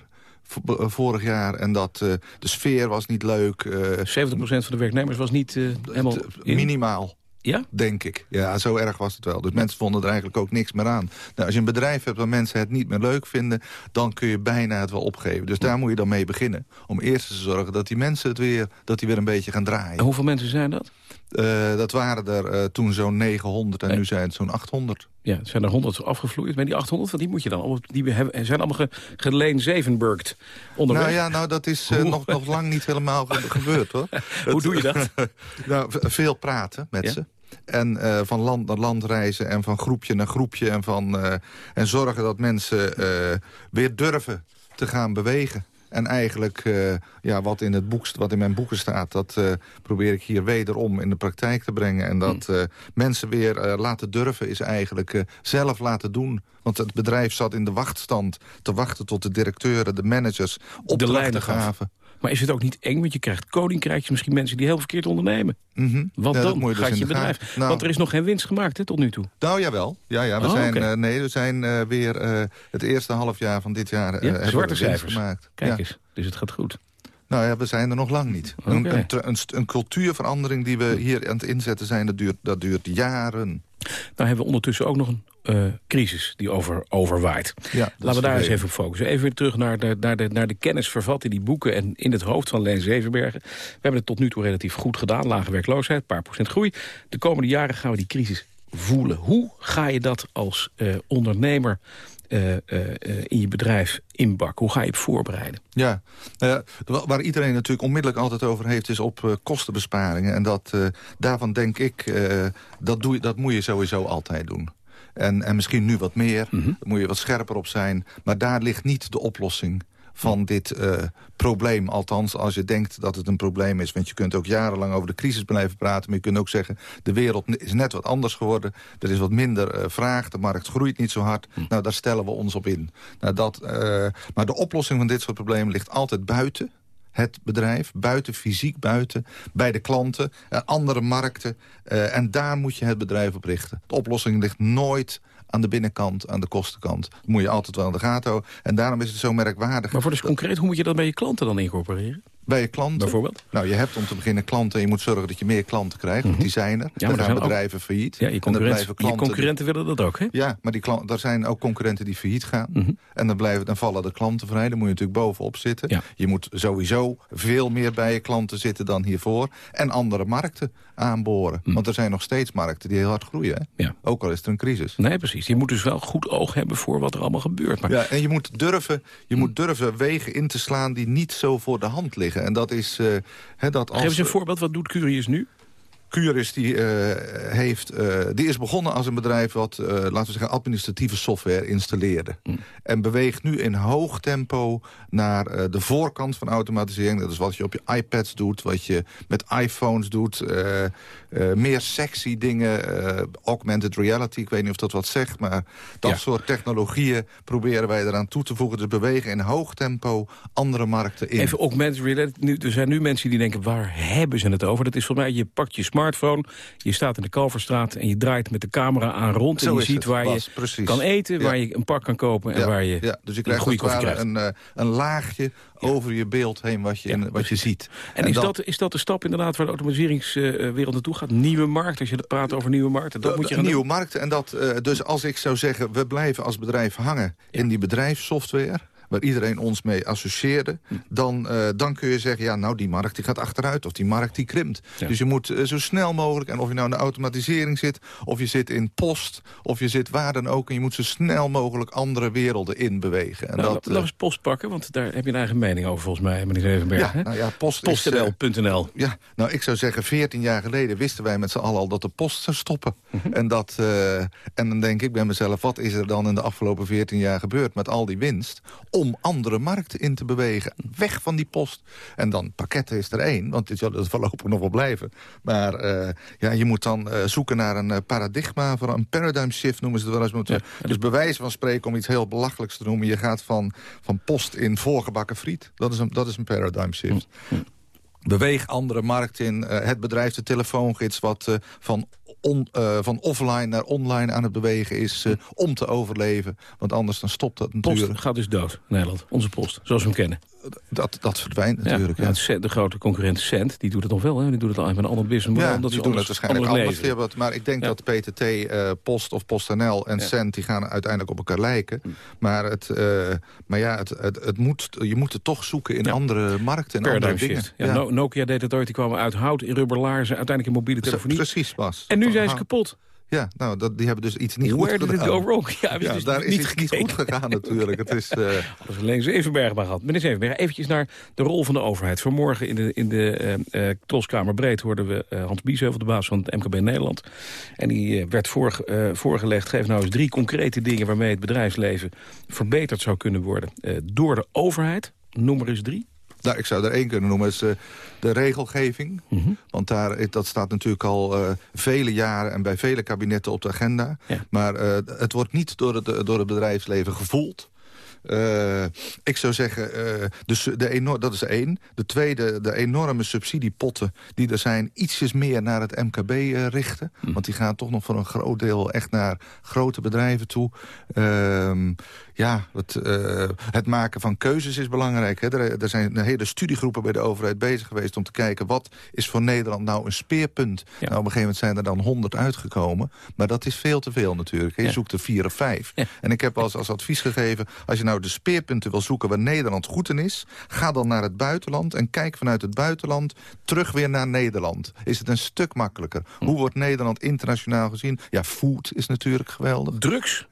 Vorig jaar. En dat, de sfeer was niet leuk. eh, 70% van de werknemers was niet helemaal in? minimaal. Ja? Denk ik. Ja, zo erg was het wel. Dus mensen vonden er eigenlijk ook niks meer aan. Nou, als je een bedrijf hebt waar mensen het niet meer leuk vinden... dan kun je bijna het wel opgeven. Dus daar moet je dan mee beginnen. Om eerst te zorgen dat die mensen het weer, dat die weer een beetje gaan draaien. En hoeveel mensen zijn dat? Uh, dat waren er uh, toen zo'n 900 en nu zijn het zo'n 800. Ja, het zijn er 100 afgevloeid. Maar die 800, van die moet je dan allemaal, die hebben, zijn allemaal ge, geleen zevenburgd onderweg. Nou ja, nou, dat is uh, nog, nog lang niet helemaal gebeurd, hoor. Hoe doe je dat? nou, veel praten met ja? ze. En uh, van land naar land reizen en van groepje naar groepje. En, van, uh, en zorgen dat mensen uh, weer durven te gaan bewegen. En eigenlijk, ja, wat, in het boek, wat in mijn boeken staat... dat probeer ik hier wederom in de praktijk te brengen. En dat uh, mensen weer laten durven is eigenlijk zelf laten doen. Want het bedrijf zat in de wachtstand te wachten tot de directeuren, de managers... opdrachten gaven. Maar is het ook niet eng? Want je krijgt koninkrijkjes, misschien mensen die heel verkeerd ondernemen. Mm -hmm. Want ja, dan je dus gaat je bedrijf. Nou, Want er is nog geen winst gemaakt hè, tot nu toe. Nou jawel. Ja, ja, we oh, zijn, okay. uh, nee, we zijn uh, weer uh, het eerste halfjaar van dit jaar ja, zwarte we cijfers gemaakt. Kijk ja. eens, dus het gaat goed. Nou ja, we zijn er nog lang niet. Okay. Een, een, een, een, cultuurverandering die we hier aan het inzetten zijn, dat duurt, dat duurt jaren. Nou hebben we ondertussen ook nog een uh, crisis die over, overwaait. Ja, Laten we daar eens even op focussen. Even weer terug naar de, naar, de, naar de kennis vervat in die boeken... en in het hoofd van Leen Zevenbergen. We hebben het tot nu toe relatief goed gedaan. Lage werkloosheid, paar procent groei. De komende jaren gaan we die crisis voelen. Hoe ga je dat als uh, ondernemer uh, uh, in je bedrijf inbakken? Hoe ga je het voorbereiden? Ja, uh, waar iedereen natuurlijk onmiddellijk altijd over heeft... is op kostenbesparingen. En dat, daarvan denk ik, dat, doe, dat moet je sowieso altijd doen. En, en misschien nu wat meer, mm -hmm. daar moet je wat scherper op zijn. Maar daar ligt niet de oplossing van dit uh, probleem. Althans, als je denkt dat het een probleem is. Want je kunt ook jarenlang over de crisis blijven praten. Maar je kunt ook zeggen, de wereld is net wat anders geworden. Er is wat minder uh, vraag, de markt groeit niet zo hard. Hm. Nou, daar stellen we ons op in. Nou, dat, uh, maar de oplossing van dit soort problemen ligt altijd buiten het bedrijf, buiten, fysiek buiten, bij de klanten, uh, andere markten. Uh, en daar moet je het bedrijf op richten. De oplossing ligt nooit aan de binnenkant, aan de kostenkant. Moet je altijd wel in de gaten houden. En daarom is het zo merkwaardig. Maar voor dus concreet, hoe moet je dat bij je klanten dan incorporeren? Bij je klanten? Bijvoorbeeld? Nou, je hebt om te beginnen klanten. Je moet zorgen dat je meer klanten krijgt, Mhm. want die zijn er. Ja, maar gaan zijn bedrijven failliet. Ja, je, concurrent, je concurrenten willen dat ook, hè? Ja, maar die klant, er zijn ook concurrenten die failliet gaan. Mhm. En dan, blijven, dan vallen de klanten vrij. Dan moet je natuurlijk bovenop zitten. Ja. Je moet sowieso veel meer bij je klanten zitten dan hiervoor. En andere markten aanboren. Want er zijn nog steeds markten die heel hard groeien. Hè? Ja. Ook al is er een crisis. Nee, precies. Je moet dus wel goed oog hebben voor wat er allemaal gebeurt. Maar... Ja, en je moet durven, je moet durven wegen in te slaan die niet zo voor de hand liggen. En dat is... Uh, hè, dat als, Geef eens een voorbeeld, wat doet Curious nu? Curis die, uh, heeft, uh, die is begonnen als een bedrijf wat, uh, laten we zeggen, administratieve software installeerde. Mm. En beweegt nu in hoog tempo naar de voorkant van automatisering. Dat is wat je op je iPads doet, wat je met iPhones doet. meer sexy dingen, augmented reality, ik weet niet of dat wat zegt, maar dat Ja. soort technologieën proberen wij eraan toe te voegen. Dus bewegen in hoog tempo andere markten in. Even augmented reality. Nu, er zijn nu mensen die denken, waar hebben ze het over? Dat is voor mij, je pakt je smartphone, je staat in de Kalverstraat... en je draait met de camera aan rond Zo en je ziet het, waar Bas, je precies. kan eten... Ja. waar je een pak kan kopen en ja, waar je ja, dus je een krijgt goede als het koffie krijgt. Een, uh, een laagje over je beeld heen wat je, in, wat je ziet. En, is, dat, is dat de stap inderdaad waar de automatiseringswereld naartoe gaat? Nieuwe markt, als je praat over nieuwe markten, dat moet je gaan nieuwe doen? markten. En dat, uh, dus als ik zou zeggen, we blijven als bedrijf hangen in die bedrijfssoftware waar iedereen ons mee associeerde... Dan, uh, dan kun je zeggen, ja, nou, die markt die gaat achteruit... of die markt die krimpt. Ja. Dus je moet uh, zo snel mogelijk... en of je nou in de automatisering zit... of je zit in post, of je zit waar dan ook... en je moet zo snel mogelijk andere werelden in bewegen. En Nou, dat, laat eens post pakken, want daar heb je een eigen mening over volgens mij, meneer Zevenberg. Ja, nou ja, post eh, PostNL.nl. Ja, nou ik zou zeggen, 14 jaar geleden wisten wij met z'n allen al dat de post zou stoppen. Mhm. en, dat, uh, en dan denk ik bij mezelf, wat is er dan in de afgelopen 14 jaar gebeurd met al die winst? Om andere markten in te bewegen. Weg van die post. En dan pakketten is er één, want dit zal het voorlopig nog wel blijven. Maar uh, ja, je moet dan uh, zoeken naar een uh, paradigma, voor een paradigm shift noemen ze het wel eens. Moeten. Ja. Dus bewijzen van spreken om iets heel belachelijks te noemen. Je gaat van, van post in voorgebakken friet. Dat is een, dat is een paradigm shift. Beweeg andere markten in. Uh, het bedrijf de telefoongids wat uh, van on, uh, van offline naar online aan het bewegen is om te overleven. Want anders dan stopt dat natuurlijk. Post gaat dus dood, Nederland. Onze post, zoals we hem kennen. Dat, dat verdwijnt natuurlijk. Ja, ja. de grote concurrent Cent, die doet het nog wel. Hè? Die doet het al met een ander business Ja, dat die doen het waarschijnlijk anders. anders maar ik denk dat PTT, uh, Post of PostNL en Cent... die gaan uiteindelijk op elkaar lijken. Maar, het, maar ja, het, het, het, moet, je moet het toch zoeken in andere markten en andere dingen. Ja. Nokia deed het ooit, die kwamen uit hout in rubberlaarzen... uiteindelijk in mobiele telefonie. Precies, Bas. En nu zijn ze kapot. Ja, nou, dat, die hebben dus iets niet Where goed gedaan. Where did it go wrong? Ja, ja dus daar niet is iets niet goed gegaan natuurlijk. Het is, uh... Hadden we alleen Zevenberg maar gehad. Meneer Zevenberg, eventjes naar de rol van de overheid. Vanmorgen in de, in de uh, uh, Troskamer Breed hoorden we Hans Biesheuvel, de baas van het MKB Nederland. En die werd voor, voorgelegd, geef nou eens drie concrete dingen... waarmee het bedrijfsleven verbeterd zou kunnen worden door de overheid. Noem er eens drie. Nou, ik zou er één kunnen noemen, is uh, de regelgeving. Mm -hmm. Want daar, dat staat natuurlijk al uh, vele jaren en bij vele kabinetten op de agenda. Ja. Maar uh, het wordt niet door het, door het bedrijfsleven gevoeld. Uh, ik zou zeggen, uh, dus de enorm, dat is één. De tweede, de enorme subsidiepotten die er zijn... ietsjes meer naar het MKB uh, richten. Mm. Want die gaan toch nog voor een groot deel echt naar grote bedrijven toe. Ja, het, het, maken van keuzes is belangrijk. Hè. Er, er, zijn hele studiegroepen bij de overheid bezig geweest... om te kijken, wat is voor Nederland nou een speerpunt? Ja. Nou, op een gegeven moment zijn er dan honderd uitgekomen. Maar dat is veel te veel natuurlijk. Je ja. zoekt er vier of vijf. Ja. En ik heb als, als advies gegeven... als je nou de speerpunten wil zoeken waar Nederland goed in is... ga dan naar het buitenland en kijk vanuit het buitenland terug weer naar Nederland. Is het een stuk makkelijker. Hm. Hoe wordt Nederland internationaal gezien? Ja, food is natuurlijk geweldig. Drugs?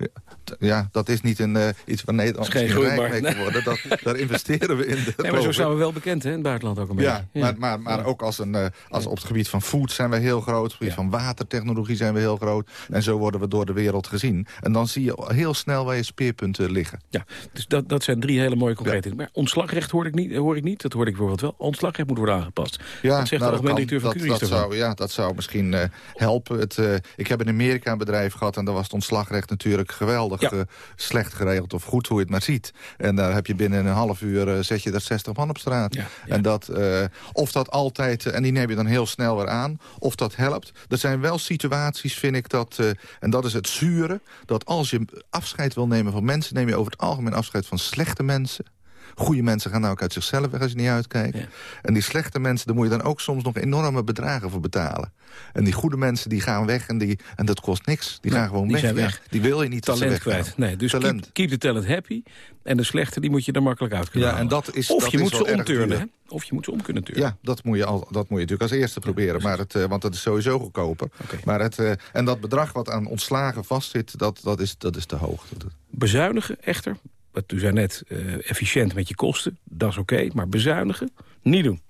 Ja, dat is niet een, uh, iets waar Nederland geen rijk mee kan worden. Dat, daar investeren we in. De nee, maar zo zijn we wel bekend hè, in het buitenland ook een beetje. Ja, maar, maar, maar ook als een, uh, als op het gebied van food zijn we heel groot. Op het gebied van watertechnologie zijn we heel groot. En zo worden we door de wereld gezien. En dan zie je heel snel waar je speerpunten liggen. Ja, dus dat, dat zijn drie hele mooie concrete dingen. Maar ontslagrecht hoor ik, niet, hoor ik niet. Dat hoor ik bijvoorbeeld wel. Ontslagrecht moet worden aangepast. Ja, dat zegt nou, de algemeen directeur van dat, Curies dat zou, Ja, dat zou misschien uh, helpen. Het, uh, ik heb in Amerika een bedrijf gehad... en daar was het ontslagrecht natuurlijk geweldig ja. uh, slecht geregeld... of goed, hoe je het maar ziet. En daar heb je binnen een half uur... zet je er 60 man op straat. Ja, ja. En dat, of dat altijd... en die neem je dan heel snel weer aan. Of dat helpt. Er zijn wel situaties, vind ik, dat... en dat is het zure... dat als je afscheid wil nemen van mensen... neem je over het algemeen afscheid van slechte mensen. Goede mensen gaan nou ook uit zichzelf weg als je niet uitkijkt. Ja. En die slechte mensen, daar moet je dan ook soms nog enorme bedragen voor betalen. En die goede mensen, die gaan weg en, die, en dat kost niks. Die nee, gaan gewoon die weg. Zijn weg. Die wil je niet talent kwijt. Nee, dus talent. Keep, keep the talent happy. En de slechte, die moet je er makkelijk uit kunnen ja, halen. En dat is, of dat je is moet ze omturnen. Of je moet ze om kunnen turnen. Ja, dat moet je, al, dat moet je natuurlijk als eerste proberen. Maar het, uh, want dat is sowieso goedkoper. Okay. Maar het, uh, en dat bedrag wat aan ontslagen vastzit, dat, dat, is, dat is te hoog. Bezuinigen echter, wat u zei net, uh, efficiënt met je kosten, dat is oké. Okay, maar bezuinigen, niet doen.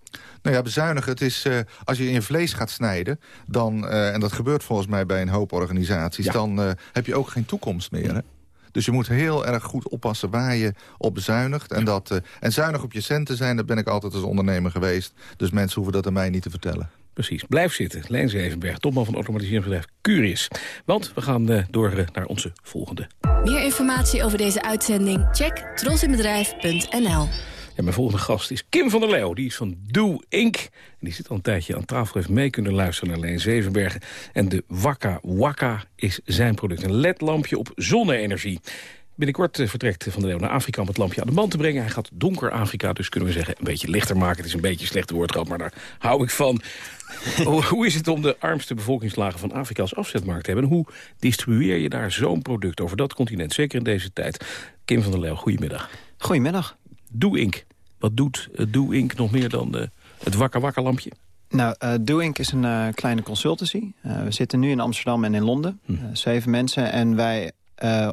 Nou ja, bezuinigen, het is, uh, als je in je vlees gaat snijden... dan, uh, en dat gebeurt volgens mij bij een hoop organisaties... Ja. dan uh, heb je ook geen toekomst meer, hè? Dus je moet heel erg goed oppassen waar je op bezuinigt. En, dat, en zuinig op je centen zijn, dat ben ik altijd als ondernemer geweest. Dus mensen hoeven dat aan mij niet te vertellen. Precies. Blijf zitten. Leen Zevenberg, topman van automatiseringsbedrijf Curious. Want we gaan uh, door uh, naar onze volgende. Meer informatie over deze uitzending? Check trosinbedrijf.nl mijn volgende gast is Kim van der Leeuw. Die is van Do Inc. En die zit al een tijdje aan tafel. Heeft mee kunnen luisteren naar Leen Zevenbergen. En de Wakka Wakka is zijn product. Een ledlampje op zonne-energie. Binnenkort vertrekt Van der Leeuw naar Afrika om het lampje aan de man te brengen. Hij gaat donker Afrika, dus kunnen we zeggen een beetje lichter maken. Het is een beetje een slechte woordgrap, maar daar hou ik van. hoe is het om de armste bevolkingslagen van Afrika als afzetmarkt te hebben? En hoe distribueer je daar zo'n product over dat continent, zeker in deze tijd? Kim van der Leeuw, goedemiddag. Goedemiddag. Do Inc. Wat doet uh, Do Inc. nog meer dan uh, het wakker wakker lampje? Nou, uh, Do Inc. is een uh, kleine consultancy. Uh, we zitten nu in Amsterdam en in Londen. Hm. zeven mensen. En wij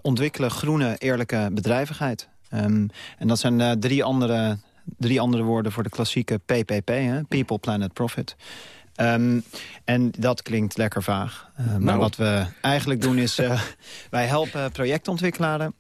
ontwikkelen groene, eerlijke bedrijvigheid. Um, en dat zijn drie, andere, drie andere woorden voor de klassieke PPP. Hè? People, Planet, Profit. Um, en dat klinkt lekker vaag. maar nou. wat we eigenlijk doen is... wij helpen projectontwikkelaren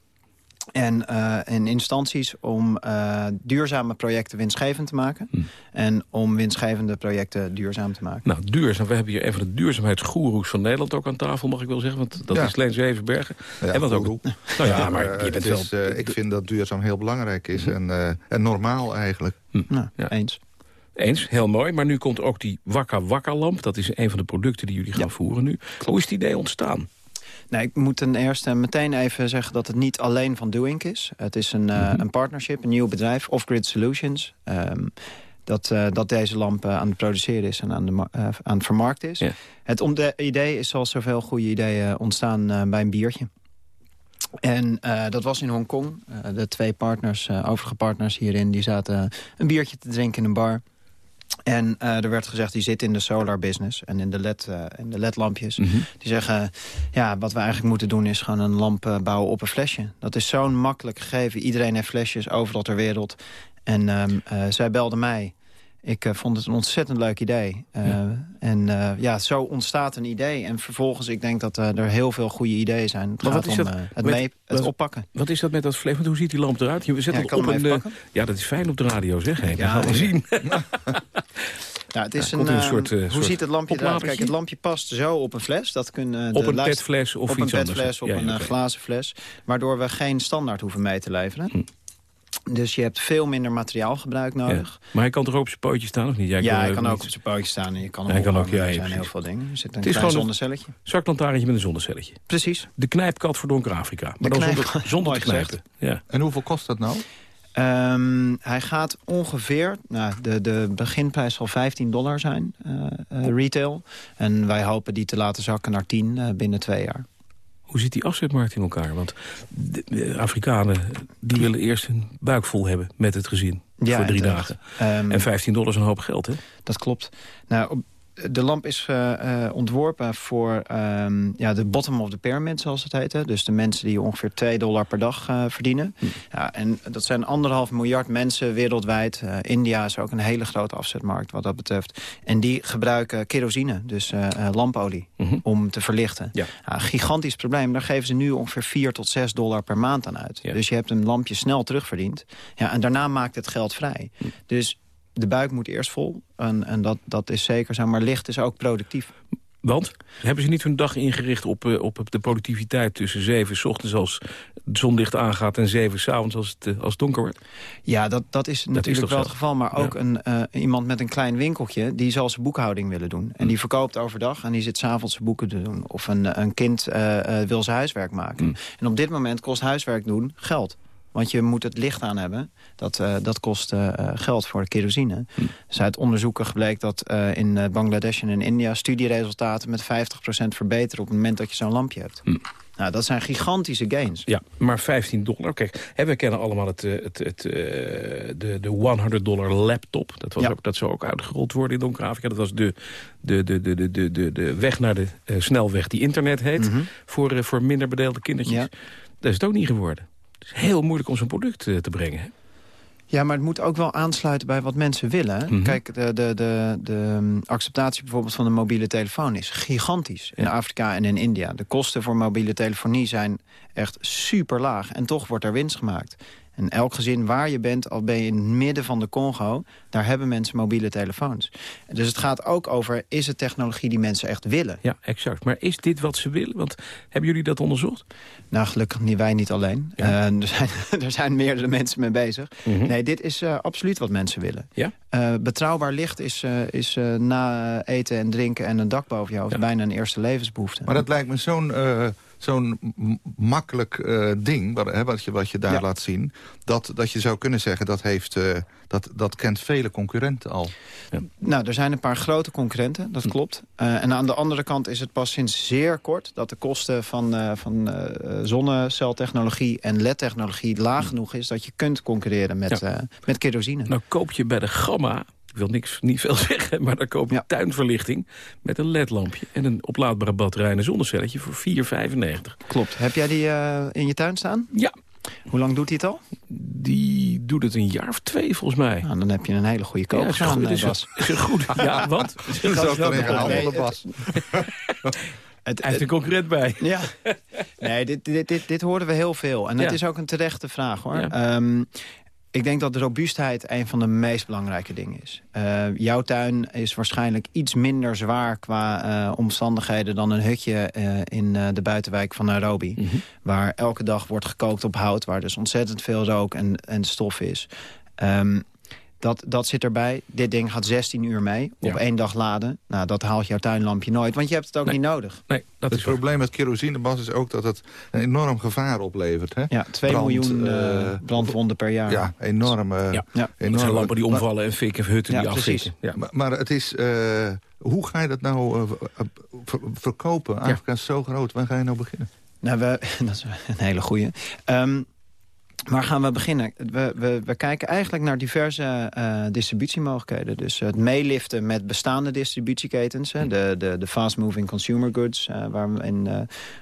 en, uh, en instanties om uh, duurzame projecten winstgevend te maken. Hm. En om winstgevende projecten duurzaam te maken. Nou, duurzaam. We hebben hier een van de duurzaamheidsgoeroes van Nederland ook aan tafel, mag ik wel zeggen. Want dat ja. is Leen Zevenbergen. Ja, en wat ook. Nou ja, maar je bent is, wel... Uh, ik vind dat duurzaam heel belangrijk is. En, en normaal eigenlijk. Hm. Nou, eens. Eens, heel mooi. Maar nu komt ook die Wakka Wakka lamp. Dat is een van de producten die jullie gaan voeren nu. Hoe is het idee ontstaan? Nou, ik moet ten eerste meteen even zeggen dat het niet alleen van Doink is. Het is een, uh, een partnership, een nieuw bedrijf, Off-Grid Solutions. Um, dat, uh, dat deze lamp uh, aan het produceren is en aan, de, aan het vermarkten is. Ja. Het idee is zoals zoveel goede ideeën ontstaan bij een biertje. En uh, dat was in Hongkong. Uh, de twee partners, uh, overige partners hierin, die zaten een biertje te drinken in een bar. En er werd gezegd, die zit in de solar business en in de LED, in de LED-lampjes. Mm -hmm. Die zeggen, ja, wat we eigenlijk moeten doen is gewoon een lamp bouwen op een flesje. Dat is zo'n makkelijk gegeven. Iedereen heeft flesjes overal ter wereld. En um, zij belden mij. Ik uh, vond het een ontzettend leuk idee. Uh, ja. En uh, ja, zo ontstaat een idee. En vervolgens, ik denk dat er heel veel goede ideeën zijn. Het maar gaat wat is om dat, het, mee, het wat, oppakken. Wat is dat met dat vlees? Hoe ziet die lamp eruit? Je zet ja, het op een, ja, dat is fijn op de radio, zeg. Henk. Ja, dat gaan we zien. Ja, het is ja, een, een soort, hoe soort ziet het lampje eruit? Kijk, het lampje past zo op een fles. Dat kunnen op een petfles of op iets een petfles, op ja, een okay. glazen fles. Waardoor we geen standaard hoeven mee te leveren. Hm. Dus je hebt veel minder materiaalgebruik nodig. Ja. Maar hij kan toch ook op zijn pootje staan, of niet? Jij ja, hij kan ook niet. op zijn pootje staan. En je kan hem hij kan ook, ja, er zijn heel veel dingen. Er zit een het is klein zonnecelletje. Een zaklantaarntje met een zonnecelletje. Precies. De knijpkat voor Donker-Afrika. Maar dan zonder, zonder te knijpen. Ja. En hoeveel kost dat nou? Um, hij gaat ongeveer, nou, de, de beginprijs zal 15 dollar zijn, uh, uh, retail. En wij hopen die te laten zakken naar 10 uh, binnen twee jaar. Hoe zit die afzetmarkt in elkaar? Want de, Afrikanen die willen eerst hun buik vol hebben met het gezin. Ja, voor drie dagen. Um, en 15 dollar is een hoop geld, hè? Dat klopt. Nou, op, de lamp is uh, uh, ontworpen voor um, ja, de bottom of the pyramid, zoals het heet. Hè? Dus de mensen die ongeveer 2 dollar per dag uh, verdienen. Hm. Ja, en dat zijn anderhalf miljard mensen wereldwijd. India is ook een hele grote afzetmarkt wat dat betreft. En die gebruiken kerosine, dus lampolie, Mhm. -hmm. om te verlichten. Ja. Ja, gigantisch probleem. Daar geven ze nu ongeveer 4 tot 6 dollar per maand aan uit. Ja. Dus je hebt een lampje snel terugverdiend. Ja, en daarna maakt het geld vrij. Hm. Dus de buik moet eerst vol. En, en dat, dat is zeker zo. Maar licht is ook productief. Want? Hebben ze niet hun dag ingericht op, uh, op de productiviteit tussen zeven s ochtends als het zonlicht aangaat... en zeven s avonds als het, uh, als het donker wordt? Ja, dat, dat is Dat natuurlijk is wel zo? het geval. Maar ook Ja. een, uh, iemand met een klein winkeltje... die zal zijn boekhouding willen doen. Hm. En die verkoopt overdag en die zit s'avonds zijn boeken te doen. Of een, een kind uh, uh, wil zijn huiswerk maken. Hm. En op dit moment kost huiswerk doen geld. Want je moet het licht aan hebben. Dat, uh, dat kost uh, geld voor kerosine. Hm. Dus uit onderzoeken gebleken dat uh, in Bangladesh en in India... studieresultaten met 50% verbeteren... op het moment dat je zo'n lampje hebt. Hm. Nou, dat zijn gigantische gains. Ja, maar 15 dollar. Kijk, hè, we kennen allemaal het, eh, het, het, eh, de, de 100 dollar laptop. Dat, was Ja. ook, dat zou ook uitgerold worden in Donker-Afrika. Dat was de, de, de, de, de, de, de, de weg naar de eh, snelweg die internet heet. Mhm. voor, eh, voor minder bedeelde kindertjes. Ja. Dat is het ook niet geworden. Het is heel moeilijk om zo'n product eh, te brengen. Hè? Ja, maar het moet ook wel aansluiten bij wat mensen willen. Mhm. Kijk, de, de, de, de acceptatie bijvoorbeeld van de mobiele telefoon is gigantisch. In Ja. Afrika en in India. De kosten voor mobiele telefonie zijn echt super laag. En toch wordt er winst gemaakt. En elk gezin waar je bent, al ben je in het midden van de Congo... daar hebben mensen mobiele telefoons. Dus het gaat ook over, is het technologie die mensen echt willen? Ja, exact. Maar is dit wat ze willen? Want hebben jullie dat onderzocht? Nou, gelukkig niet wij niet alleen. Ja. Eh, er, zijn, er zijn meerdere mensen mee bezig. Mhm. Nee, dit is uh, absoluut wat mensen willen. Ja? Uh, betrouwbaar licht is, uh, is na eten en drinken en een dak boven je hoofd... Ja. bijna een eerste levensbehoefte. Maar dat lijkt me zo'n uh, zo'n makkelijk uh, ding, wat, hè, wat, je, wat je daar Ja. laat zien... Dat, dat je zou kunnen zeggen, dat, heeft, uh, dat, dat kent vele concurrenten al. Nou, er zijn een paar grote concurrenten, dat klopt. Uh, en aan de andere kant is het pas sinds zeer kort... dat de kosten van, uh, van uh, zonneceltechnologie en LED-technologie laag genoeg is... dat je kunt concurreren met, Ja. uh, met kerosine. Nou koop je bij de Gamma, ik wil niks, niet veel zeggen... maar dan koop je Ja. tuinverlichting met een ledlampje... en een oplaadbare batterij en een zonnecelletje voor 4,95. Klopt. Heb jij die uh, in je tuin staan? Ja, Hoe lang doet hij het al? die doet het een jaar of twee volgens mij. Nou, dan heb je een hele goede koop Ja, is gedaan, goed, eh, is, Bas. is een goed. Ja, want Dat is ook een Nee, bas. Het, hij heeft een concurrent bij. Ja, nee, dit, dit, dit, dit hoorden we heel veel. En het Ja. is ook een terechte vraag, hoor. Ja. Ehm, ik denk dat de robuustheid een van de meest belangrijke dingen is. Uh, jouw tuin is waarschijnlijk iets minder zwaar qua uh, omstandigheden... dan een hutje uh, in de buitenwijk van Nairobi. Mhm. Waar elke dag wordt gekookt op hout. Waar dus ontzettend veel rook en, en stof is. Um, Dat, dat zit erbij. Dit ding gaat 16 uur mee. Op Ja. één dag laden. Nou, dat haalt jouw tuinlampje nooit. Want je hebt het ook niet nodig. Nee, dat het is waar. probleem met kerosine, Bas, is ook dat het een enorm gevaar oplevert. Hè? Ja, 2 Brand, miljoen eh, eh, brandwonden per jaar. Ja, enorm. Ja. Ja. Dat zijn lampen die omvallen en fikken of hutten Ja, die precies. affikken. Ja. Maar, maar het is... eh, hoe ga je dat nou ver- ver- verkopen? Afrika is zo groot. Waar ga je nou beginnen? Nou, we, dat is een hele goeie. Ehm, waar gaan we beginnen? We, we, we kijken eigenlijk naar diverse eh, distributiemogelijkheden. Dus het meeliften met bestaande distributieketens. Hè, de, de, de fast-moving consumer goods. eh, waar we in, eh,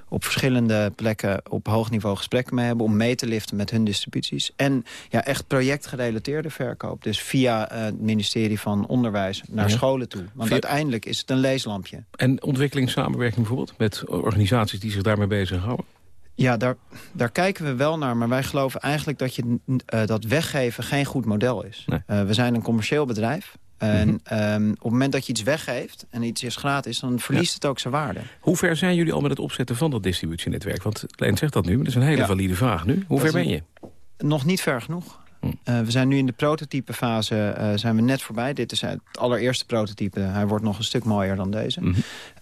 op verschillende plekken op hoog niveau gesprekken mee hebben... om mee te liften met hun distributies. En ja, echt projectgerelateerde verkoop. Dus via het ministerie van Onderwijs naar Ja. scholen toe. Want Via- uiteindelijk is het een leeslampje. En ontwikkelingssamenwerking bijvoorbeeld met organisaties die zich daarmee bezighouden? Ja, daar, daar kijken we wel naar. Maar wij geloven eigenlijk dat, je, eh, dat weggeven geen goed model is. Eh, we zijn een commercieel bedrijf. En Mhm. ehm, op het moment dat je iets weggeeft en iets is gratis... dan verliest het ook zijn waarde. Hoe ver zijn jullie al met het opzetten van dat distributienetwerk? Want Leen zegt dat nu, maar dat is een hele Ja. valide vraag nu. Hoe Dat ver ben je? Nog niet ver genoeg. Eh, we zijn nu in de prototypefase eh, zijn we net voorbij. Dit is het allereerste prototype. Hij wordt nog een stuk mooier dan deze. Mhm.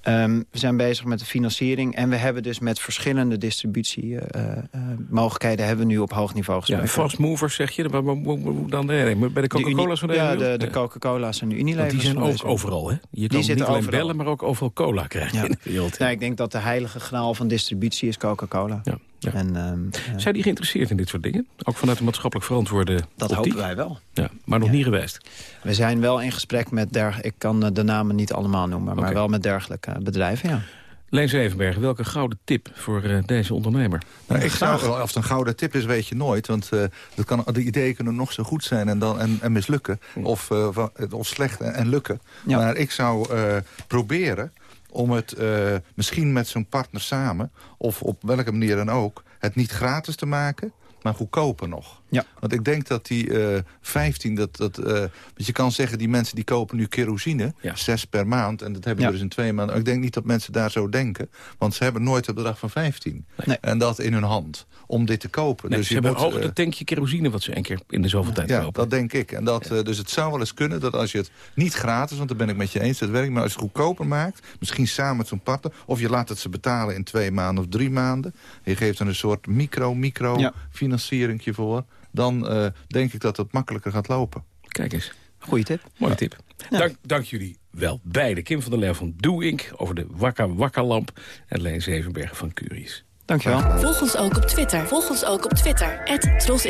Ehm, we zijn bezig met de financiering. En we hebben dus met verschillende distributiemogelijkheden... hebben we nu op hoog niveau Ja, gesprekken. fast movers zeg je, hoe- dan bij de Coca-Cola's van de Ja, de, de Coca-Cola's en de Unilever. Die zijn ook overal, hè? Je kan niet alleen overal. bellen, maar ook overal cola krijgen Ja. in de wereld. Nee, ik denk dat de heilige graal van distributie is Coca-Cola. Ja, ja. En, ehm, eh, Zijn die geïnteresseerd in dit soort dingen? Ook vanuit de maatschappelijk verantwoorde dat optiek? hopen wij wel. Ja, maar nog niet geweest. We zijn wel in gesprek met dergelijke... Ik kan eh, de namen niet allemaal noemen, maar wel met dergelijke bedrijven, ja. Leen Zevenbergen, welke gouden tip voor eh, deze ondernemer? Nou, ik zou, of het een gouden tip is, weet je nooit. Want eh, dat kan, de ideeën kunnen nog zo goed zijn en, dan, en, en mislukken. Of, eh, van- of slecht en, en lukken. Ja. Maar ik zou eh, proberen om het eh, misschien met zo'n partner samen... of op welke manier dan ook, het niet gratis te maken... maar goedkoper nog. Ja. Want ik denk dat die eh 15, dat, dat, eh, want je kan zeggen... die mensen die kopen nu kerosine, Ja. zes per maand... en dat hebben Ja. we dus in twee maanden. Ik denk niet dat mensen daar zo denken. Want ze hebben nooit het bedrag van 15. Nee. En dat in hun hand, om dit te kopen. Nee, dus ze je hebben moet, hoog eh, dat tankje kerosine wat ze een keer in de zoveel tijd ja, kopen. dat denk ik. En dat, dus het zou wel eens kunnen dat als je het niet gratis... want daar ben ik met je eens, dat werkt... maar als je het goedkoper maakt, misschien samen met zo'n partner... of je laat het ze betalen in twee maanden of drie maanden... je geeft er een soort micro-micro Ja. financieringje voor... dan eh, denk ik dat het makkelijker gaat lopen. Kijk eens. Goeie tip. Mooie tip. Dank, dank jullie wel beide. Kim van der Leeuw van Doe Inc. over de Wakka Wakka lamp. En Leen Zevenbergen van Curies. Dankjewel. Volg ons ook op Twitter. Volg ons ook op Twitter. Het Tros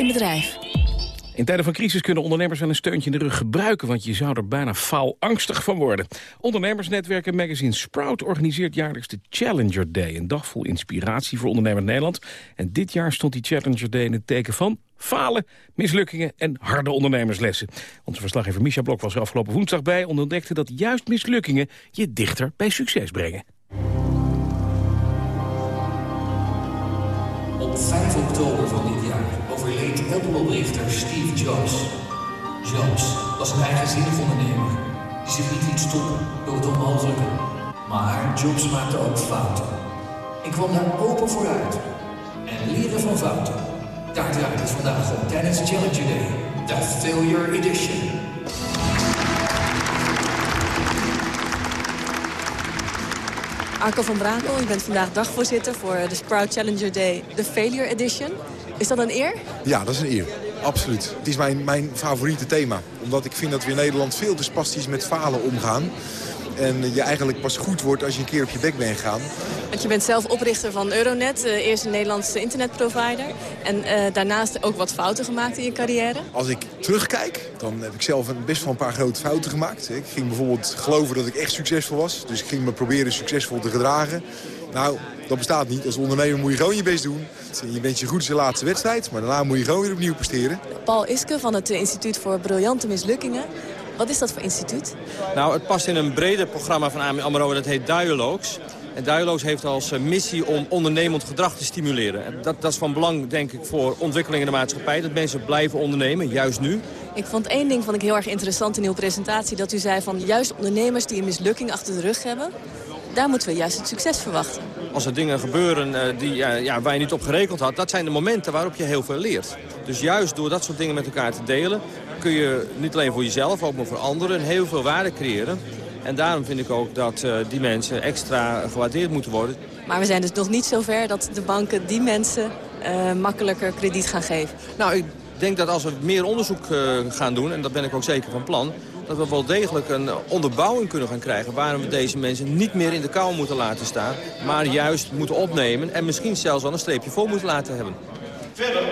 in tijden van crisis kunnen ondernemers wel een steuntje in de rug gebruiken... want je zou er bijna faalangstig van worden. Ondernemersnetwerk en magazine Sprout organiseert jaarlijks de Challenger Day. Een dag vol inspiratie voor ondernemers Nederland. En dit jaar stond die Challenger Day in het teken van falen, mislukkingen en harde ondernemerslessen. Onze verslaggever Misha Blok was er afgelopen woensdag bij... en ontdekte dat juist mislukkingen je dichter bij succes brengen. Op 5 oktober van dit jaar Apple-oprichter Steve Jobs. Jobs was een eigenzinnig ondernemer die zich niet liet stoppen door het onmogelijke. Maar Jobs maakte ook fouten. Ik kwam daar open vooruit en leren van fouten. Daar draait het vandaag om tijdens Challenger Day, de Failure Edition. Arco van Brakel, u bent vandaag dagvoorzitter voor de Sprout Challenger Day, de Failure Edition. Is dat een eer? Ja, dat is een eer. Absoluut. Het is mijn, mijn favoriete thema. Omdat ik vind dat we in Nederland veel te spastisch met falen omgaan. En je eigenlijk pas goed wordt als je een keer op je bek bent gegaan. Want je bent zelf oprichter van Euronet, de eerste Nederlandse internetprovider. En eh, daarnaast ook wat fouten gemaakt in je carrière. Als ik terugkijk, dan heb ik zelf een, best wel een paar grote fouten gemaakt. Ik ging bijvoorbeeld geloven dat ik echt succesvol was. Dus ik ging me proberen succesvol te gedragen. Nou, dat bestaat niet. Als ondernemer moet je gewoon je best doen. Je bent je goed in je laatste wedstrijd, maar daarna moet je gewoon weer opnieuw presteren. Paul Iske van het Instituut voor Briljante Mislukkingen. Wat is dat voor instituut? Nou, het past in een breder programma van AMI AMRO en dat heet Dialogues. En Dialogues heeft als eh, missie om ondernemend gedrag te stimuleren. En Dat, dat is van belang, denk ik, voor ontwikkeling in de maatschappij. Dat mensen blijven ondernemen, juist nu. Ik vond één ding vond ik heel erg interessant in uw presentatie. Dat u zei van juist ondernemers die een mislukking achter de rug hebben... daar moeten we juist het succes verwachten. Als er dingen gebeuren eh, die, eh, ja, waar je niet op gerekend had... dat zijn de momenten waarop je heel veel leert. Dus juist door dat soort dingen met elkaar te delen... kun je niet alleen voor jezelf, ook maar voor anderen heel veel waarde creëren. En daarom vind ik ook dat uh, die mensen extra gewaardeerd moeten worden. Maar we zijn dus nog niet zover dat de banken die mensen uh, makkelijker krediet gaan geven. Nou, ik denk dat als we meer onderzoek uh, gaan doen, en dat ben ik ook zeker van plan dat we wel degelijk een onderbouwing kunnen gaan krijgen... waarom we deze mensen niet meer in de kou moeten laten staan... maar juist moeten opnemen en misschien zelfs wel een streepje voor moeten laten hebben. Verder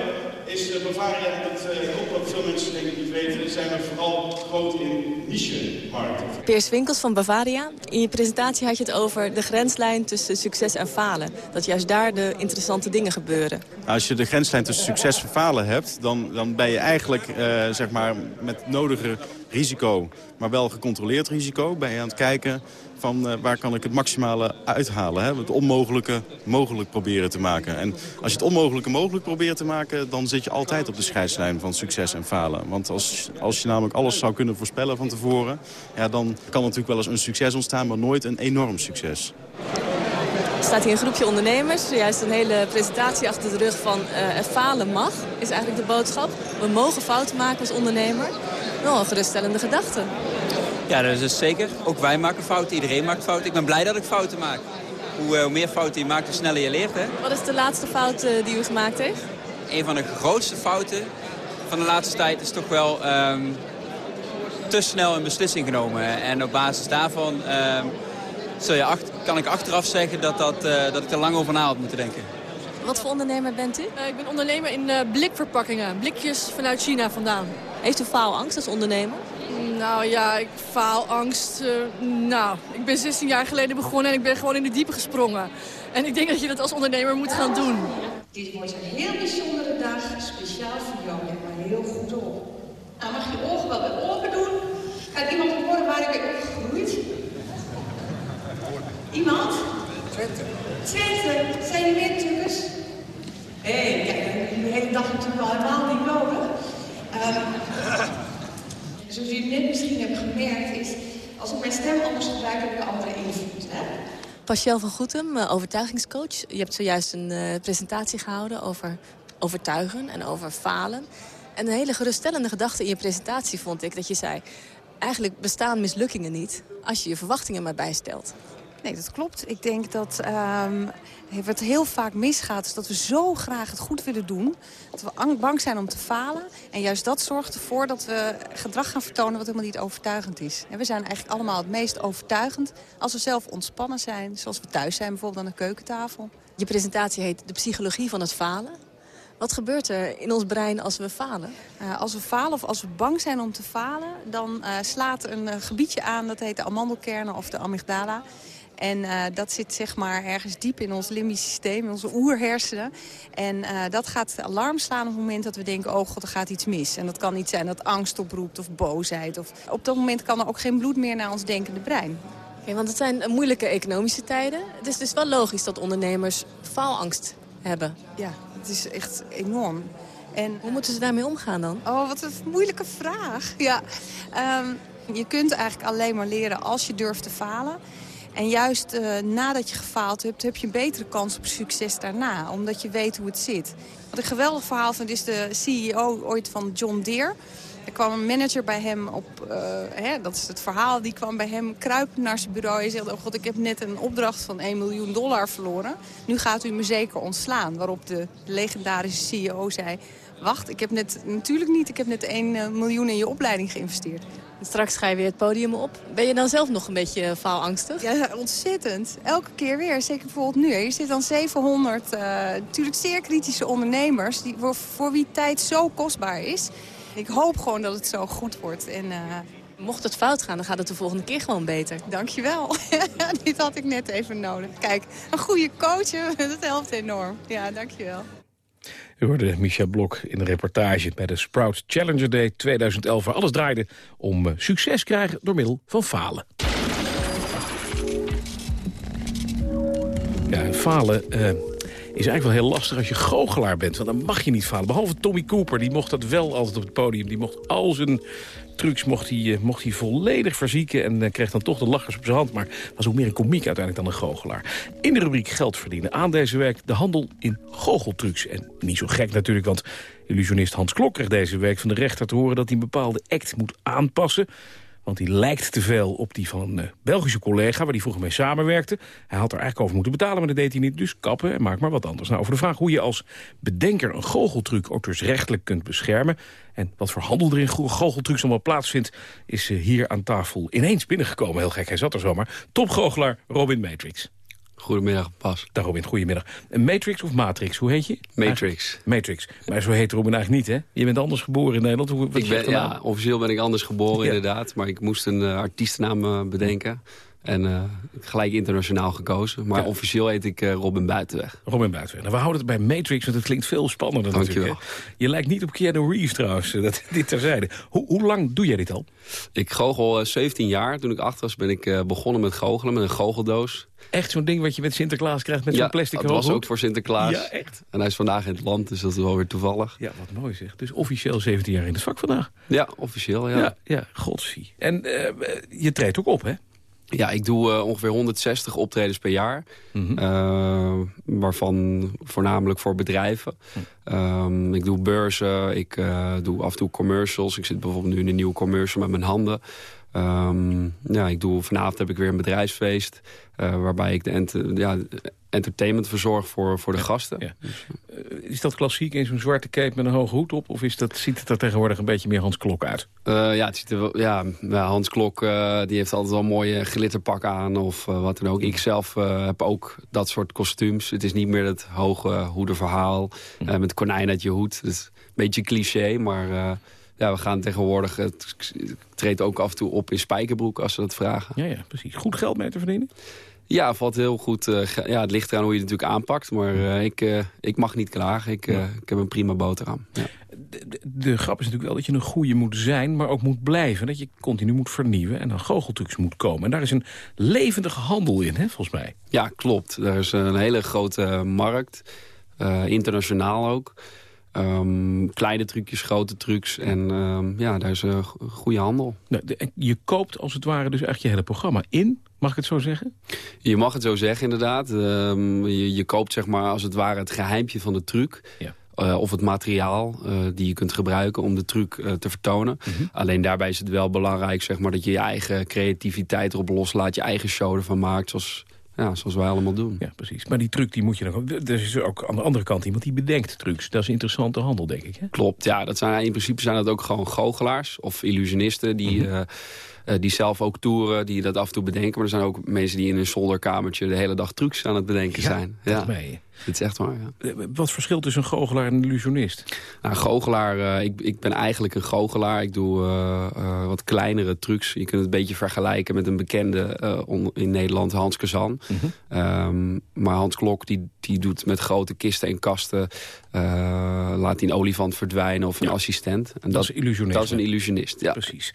is Bavaria, dat ik hoop dat veel mensen denk ik niet weten... zijn we vooral groot in niche-markten. Peers Winkels van Bavaria, in je presentatie had je het over de grenslijn tussen succes en falen. Dat juist daar de interessante dingen gebeuren. Als je de grenslijn tussen succes en falen hebt... dan, dan ben je eigenlijk uh, zeg maar, met nodige risico, maar wel gecontroleerd risico... ben je aan het kijken van uh, waar kan ik het maximale uithalen. Hè? Het onmogelijke mogelijk proberen te maken. En als je het onmogelijke mogelijk probeert te maken... dan zit je altijd op de scheidslijn van succes en falen. Want als, als je namelijk alles zou kunnen voorspellen van tevoren... Ja, dan kan natuurlijk wel eens een succes ontstaan, maar nooit een enorm succes. Er staat hier een groepje ondernemers. Juist een hele presentatie achter de rug van uh, falen mag, is eigenlijk de boodschap. We mogen fouten maken als ondernemer. Wel een geruststellende gedachte. Ja, dat is zeker. Ook wij maken fouten. Iedereen maakt fouten. Ik ben blij dat ik fouten maak. Hoe, hoe meer fouten je maakt, hoe sneller je leert. Hè? Wat is de laatste fout uh, die u gemaakt heeft? Een van de grootste fouten van de laatste tijd is toch wel um, te snel een beslissing genomen. En op basis daarvan um, zul je achter, kan ik achteraf zeggen dat, dat, uh, dat ik er lang over na had moeten denken. Wat voor ondernemer bent u? Uh, ik ben ondernemer in uh, blikverpakkingen. Blikjes vanuit China vandaan. Heeft u faalangst als ondernemer? Nou ja, ik faalangst. Uh, nou, ik ben 16 jaar geleden begonnen en ik ben gewoon in de diepe gesprongen. En ik denk dat je dat als ondernemer moet gaan doen. Dit wordt een heel bijzondere dag, speciaal voor jou. Let maar heel goed op. Nou, mag je ogen wel weer open doen? Gaat iemand horen waar ik ben opgegroeid? Iemand? Twente. Twente. Zijn jullie weer Tukkers? Hé, hey, kijk, de hele dag natuurlijk al helemaal niet nodig. Uh, zoals jullie net misschien hebben gemerkt, is als ik mijn stem anders gebruik, heb ik een andere invloed. Hè? Pascal van Goetem, overtuigingscoach. Je hebt zojuist een uh, presentatie gehouden over overtuigen en over falen. En een hele geruststellende gedachte in je presentatie vond ik dat je zei... eigenlijk bestaan mislukkingen niet als je je verwachtingen maar bijstelt. Nee, dat klopt. Ik denk dat um, wat heel vaak misgaat... is dat we zo graag het goed willen doen... dat we bang zijn om te falen. En juist dat zorgt ervoor dat we gedrag gaan vertonen... wat helemaal niet overtuigend is. En we zijn eigenlijk allemaal het meest overtuigend... als we zelf ontspannen zijn, zoals we thuis zijn bijvoorbeeld aan de keukentafel. Je presentatie heet De Psychologie van het Falen. Wat gebeurt er in ons brein als we falen? Uh, als we falen of als we bang zijn om te falen... dan uh, slaat een uh, gebiedje aan, dat heet de amandelkernen of de amygdala... En uh, dat zit zeg maar ergens diep in ons limbisch systeem, in onze oerhersenen. En uh, dat gaat alarm slaan op het moment dat we denken, oh god, er gaat iets mis. En dat kan niet zijn dat angst oproept of boosheid. Of... Op dat moment kan er ook geen bloed meer naar ons denkende brein. Okay, want het zijn moeilijke economische tijden. Het is dus wel logisch dat ondernemers faalangst hebben. Ja, het is echt enorm. En, Hoe moeten ze daarmee omgaan dan? Oh, wat een moeilijke vraag. Ja, um, je kunt eigenlijk alleen maar leren als je durft te falen. En juist uh, nadat je gefaald hebt, heb je een betere kans op succes daarna. Omdat je weet hoe het zit. Wat een geweldig verhaal vind is de CEO ooit van John Deere. Er kwam een manager bij hem op, uh, hè, dat is het verhaal, die kwam bij hem kruipend naar zijn bureau. En zegt, oh god, ik heb net een opdracht van 1 miljoen dollar verloren. Nu gaat u me zeker ontslaan. Waarop de legendarische CEO zei, wacht, ik heb net, natuurlijk niet, ik heb net 1 miljoen in je opleiding geïnvesteerd. Straks ga je weer het podium op. Ben je dan zelf nog een beetje faalangstig? Ja, ontzettend. Elke keer weer. Zeker bijvoorbeeld nu. Je zit dan 700 uh, natuurlijk zeer kritische ondernemers... Die, voor, voor wie tijd zo kostbaar is. Ik hoop gewoon dat het zo goed wordt. En, uh, Mocht het fout gaan, dan gaat het de volgende keer gewoon beter. Dankjewel. Dit had ik net even nodig. Kijk, een goede coach, dat helpt enorm. Ja, dankjewel. U hoorde Micha Blok in de reportage bij de Sprout Challenger Day 2011... waar alles draaide om succes krijgen door middel van falen. Ja, falen uh, is eigenlijk wel heel lastig als je goochelaar bent. Want dan mag je niet falen. Behalve Tommy Cooper, die mocht dat wel altijd op het podium. Die mocht al zijn trucs mocht hij, eh, mocht hij volledig verzieken... en uh, kreeg dan toch de lachers op zijn hand. Maar was ook meer een komiek uiteindelijk dan een goochelaar. In de rubriek Geld verdienen aan deze week de handel in goocheltrucs. En niet zo gek natuurlijk, want illusionist Hans Klok kreeg deze week van de rechter te horen... dat hij een bepaalde act moet aanpassen... Want die lijkt te veel op die van een Belgische collega... waar hij vroeger mee samenwerkte. Hij had er eigenlijk over moeten betalen, maar dat deed hij niet. Dus kappen en maak maar wat anders. Nou, over de vraag hoe je als bedenker een goocheltruc... ook dus rechtelijk kunt beschermen... en wat voor handel er in goocheltrucs allemaal plaatsvindt... is eh, hier aan tafel ineens binnengekomen. Heel gek, hij zat er zomaar. Topgoochelaar Robin Matrix. Goedemiddag, Pas. Dag Robin, goedemiddag. Matrix of Matrix, hoe heet je? Matrix. Matrix. Maar zo heet Robin eigenlijk niet, hè? Je bent anders geboren in Nederland. Hoe, ik ben, ja, officieel ben ik anders geboren, inderdaad. Maar ik moest een uh, artiestennaam uh, bedenken. En uh, gelijk internationaal gekozen. Maar officieel heet ik uh, Robin Buitenweg. Robin Buitenweg. Nou, we houden het bij Matrix, want het klinkt veel spannender Dank natuurlijk. Je, je lijkt niet op Keanu Reeves trouwens, dat, dit terzijde. Hoe, hoe lang doe jij dit al? Ik goochel 17 jaar. Toen ik acht was ben ik begonnen met goochelen met een goocheldoos. Echt zo'n ding wat je met Sinterklaas krijgt met ja, zo'n plastic dat was ook voor Sinterklaas. Ja, echt. En hij is vandaag in het land, dus dat is wel weer toevallig. Ja, wat mooi zeg. Dus officieel 17 jaar in het vak vandaag. Ja, officieel, ja. Ja, ja godsie. En uh, je treedt ook op, hè? Ja, ik doe uh, ongeveer 160 optredens per jaar. Mm -hmm. uh, waarvan voornamelijk voor bedrijven. Um, ik doe beurzen, ik uh, doe af en toe commercials. Ik zit bijvoorbeeld nu in een nieuwe commercial met mijn handen. Um, ja, ik doe, vanavond heb ik weer een bedrijfsfeest... Waarbij ik de ent ja, entertainment verzorg voor, voor de ja, gasten. Ja. Uh, is dat klassiek in zo'n zwarte cape met een hoge hoed op? Of is dat, ziet het er tegenwoordig een beetje meer Hans Klok uit? Uh, ja, het ziet er wel, ja, Hans Klok die heeft altijd wel een mooie glitterpak aan of wat dan ook. Ik zelf heb ook dat soort kostuums. Het is niet meer het hoge hoederverhaal hm. met konijn uit je hoed. Dus een beetje cliché, maar ja, we gaan tegenwoordig... Het treedt ook af en toe op in spijkerbroek als ze dat vragen. Ja, ja precies. Goed geld mee te verdienen? Ja, valt heel goed. Uh, ja, het ligt eraan hoe je het natuurlijk aanpakt. Maar uh, ik, uh, ik mag niet klagen. Ik, ja. ik heb een prima boterham. Ja. De, de, de, grap is natuurlijk wel dat je een goede moet zijn... maar ook moet blijven. Dat je continu moet vernieuwen en dan goocheltrucs moet komen. En daar is een levendige handel in, hè, volgens mij. Ja, klopt. Daar is een hele grote markt. internationaal ook. Um, kleine trucjes, grote trucs. En um, ja, daar is een goede handel. Nou, de, je koopt als het ware dus echt je hele programma in. Mag ik het zo zeggen? Je mag het zo zeggen, inderdaad. Um, je, je, koopt zeg maar als het ware het geheimpje van de truc. Ja. Uh, of het materiaal uh, die je kunt gebruiken om de truc uh, te vertonen. Mhm. Mm -hmm. Alleen daarbij is het wel belangrijk zeg maar, dat je je eigen creativiteit erop loslaat. Je eigen show ervan maakt. Zoals ja, zoals wij allemaal doen. Ja, precies. Maar die truc die moet je ook... Er is ook aan de andere kant iemand die bedenkt trucs. Dat is interessante handel, denk ik. Hè? Klopt, ja. Dat zijn, in principe zijn dat ook gewoon goochelaars of illusionisten... die, mm -hmm. uh, uh, die zelf ook toeren, die dat af en toe bedenken. Maar er zijn ook mensen die in een zolderkamertje... de hele dag trucs aan het bedenken ja, zijn. Ja, dat. Dit is echt waar, ja. Wat verschilt tussen een goochelaar en een illusionist? Nou, goochelaar, uh, ik, ik ben eigenlijk een goochelaar. Ik doe uh, uh, wat kleinere trucs. Je kunt het een beetje vergelijken met een bekende in Nederland, Hans Kazan. Mhm. Um, maar Hans Klok, die, die doet met grote kisten en kasten... laat hij een olifant verdwijnen of een ja. assistent. En dat, dat, is illusionist. Dat is een illusionist, ja. Precies.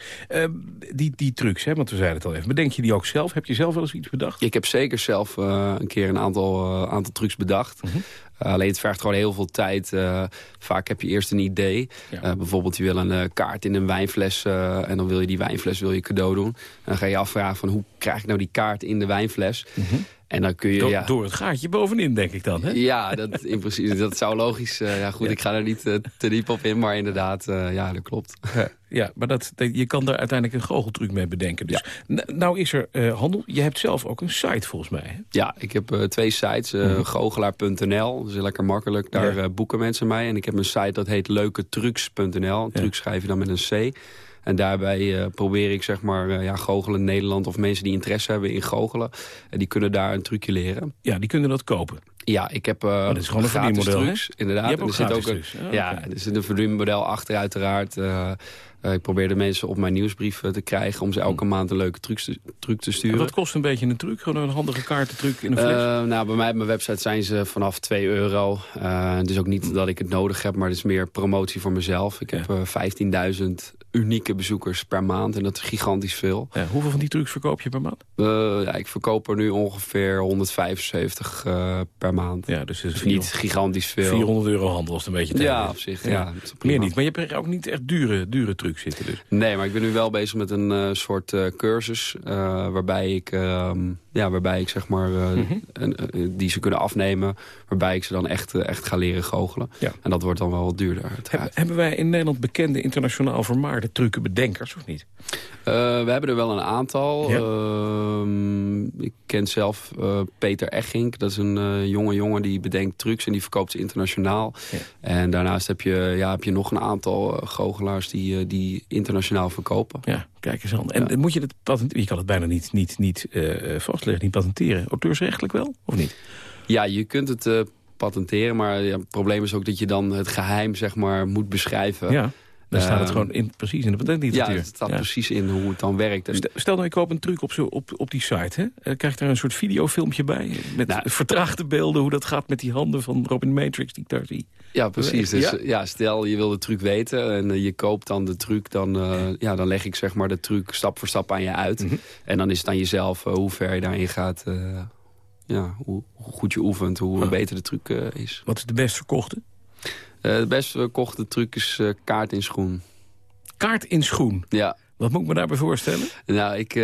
die, die trucs, hè, want we zeiden het al even. Bedenk je die ook zelf? Heb je zelf wel eens iets bedacht? Ik heb zeker zelf een keer een aantal, aantal trucs bedacht. Mm -hmm. uh, alleen het vergt gewoon heel veel tijd. Uh, vaak heb je eerst een idee. Ja. Uh, bijvoorbeeld je wil een kaart in een wijnfles. en dan wil je die wijnfles wil je cadeau doen. En dan ga je afvragen van hoe krijg ik nou die kaart in de wijnfles. Mm -hmm. En dan kun je, door, ja, door het gaatje bovenin, denk ik dan, hè? Ja, dat, in principe, dat zou logisch. ja, goed, ja. ik ga er niet te diep op in. Maar inderdaad, ja, dat klopt. Ja. Ja, maar dat, je kan daar uiteindelijk een goocheltruc mee bedenken. Dus. Nou is er uh, handel. Je hebt zelf ook een site volgens mij. Hè? Ja, ik heb uh, twee sites. Uh, mm. Goochelaar.nl, dat is lekker makkelijk. Daar boeken mensen mij. En ik heb een site dat heet leuketrucs.nl. Ja. Trucs schrijf je dan met een C. En daarbij probeer ik zeg maar ja, goochelen Nederland... of mensen die interesse hebben in goochelen. En die kunnen daar een trucje leren. Ja, die kunnen dat kopen. Ja, ik heb uh, dat is gewoon een verdienmodel, trucs, inderdaad. Je hebt ook er zit ook een, oh, ja, er zit een verdienmodel achter uiteraard. Uh, uh, ik probeer de mensen op mijn nieuwsbrief te krijgen... om ze elke maand een leuke truc te, truc te sturen. En wat kost een beetje een truc? Gewoon een handige kaartentruc in een fles? Nou, bij mij op mijn website zijn ze vanaf 2 euro. Het is ook niet dat ik het nodig heb, maar het is meer promotie voor mezelf. Ik ja. heb uh, 15.000 unieke bezoekers per maand. En dat is gigantisch veel. Ja, hoeveel van die trucs verkoop je per maand? Uh, ja, ik verkoop er nu ongeveer 175 uh, per maand. Ja, dus, dus niet gigantisch veel. 400 euro handel is een beetje tegen. Ja, op zich. Ja. ja Meer niet. Maar je hebt er ook niet echt dure, dure trucs zitten dus. Nee, maar ik ben nu wel bezig met een uh, soort cursus. waarbij ik... ja, waarbij ik zeg maar... Mm -hmm. een, die ze kunnen afnemen. Waarbij ik ze dan echt, echt ga leren goochelen. Ja. En dat wordt dan wel wat duurder. Heb, hebben wij in Nederland bekende internationaal vermaarde trucenbedenkers, of niet? Uh, we hebben er wel een aantal. Ja. Uh, ik ken zelf Peter Eggink. Dat is een jonge jongen die bedenkt trucs en die verkoopt ze internationaal. Ja. En daarnaast heb je, ja, heb je nog een aantal goochelaars die, die internationaal verkopen. Ja, kijk eens aan. En moet je het patenteren? Je kan het bijna niet, niet, niet vastleggen, niet patenteren. Auteursrechtelijk wel, of niet? Ja, je kunt het patenteren. Maar ja, het probleem is ook dat je dan het geheim zeg maar, moet beschrijven. Ja. Daar staat het gewoon in, precies in de patentliteratuur. Ja, het staat ja. precies in hoe het dan werkt. En... Stel nou, ik koop een truc op, zo, op, op die site. Hè? Krijg je daar een soort videofilmpje bij? Met nou, vertraagde beelden, hoe dat gaat met die handen van Robin Matrix die ik daar zie. Ja, precies. Dus, ja? ja? stel je wil de truc weten en uh, je koopt dan de truc. Dan, uh, ja, dan leg ik zeg maar de truc stap voor stap aan je uit. Mm -hmm. En dan is het aan jezelf uh, hoe ver je daarin gaat ja, hoe, hoe, goed je oefent, hoe beter de truc is. Wat is de best verkochte? Uh, de best verkochte truc is uh, kaart in schoen. Kaart in schoen? Ja. Wat moet ik me daarbij voorstellen? Nou, ik,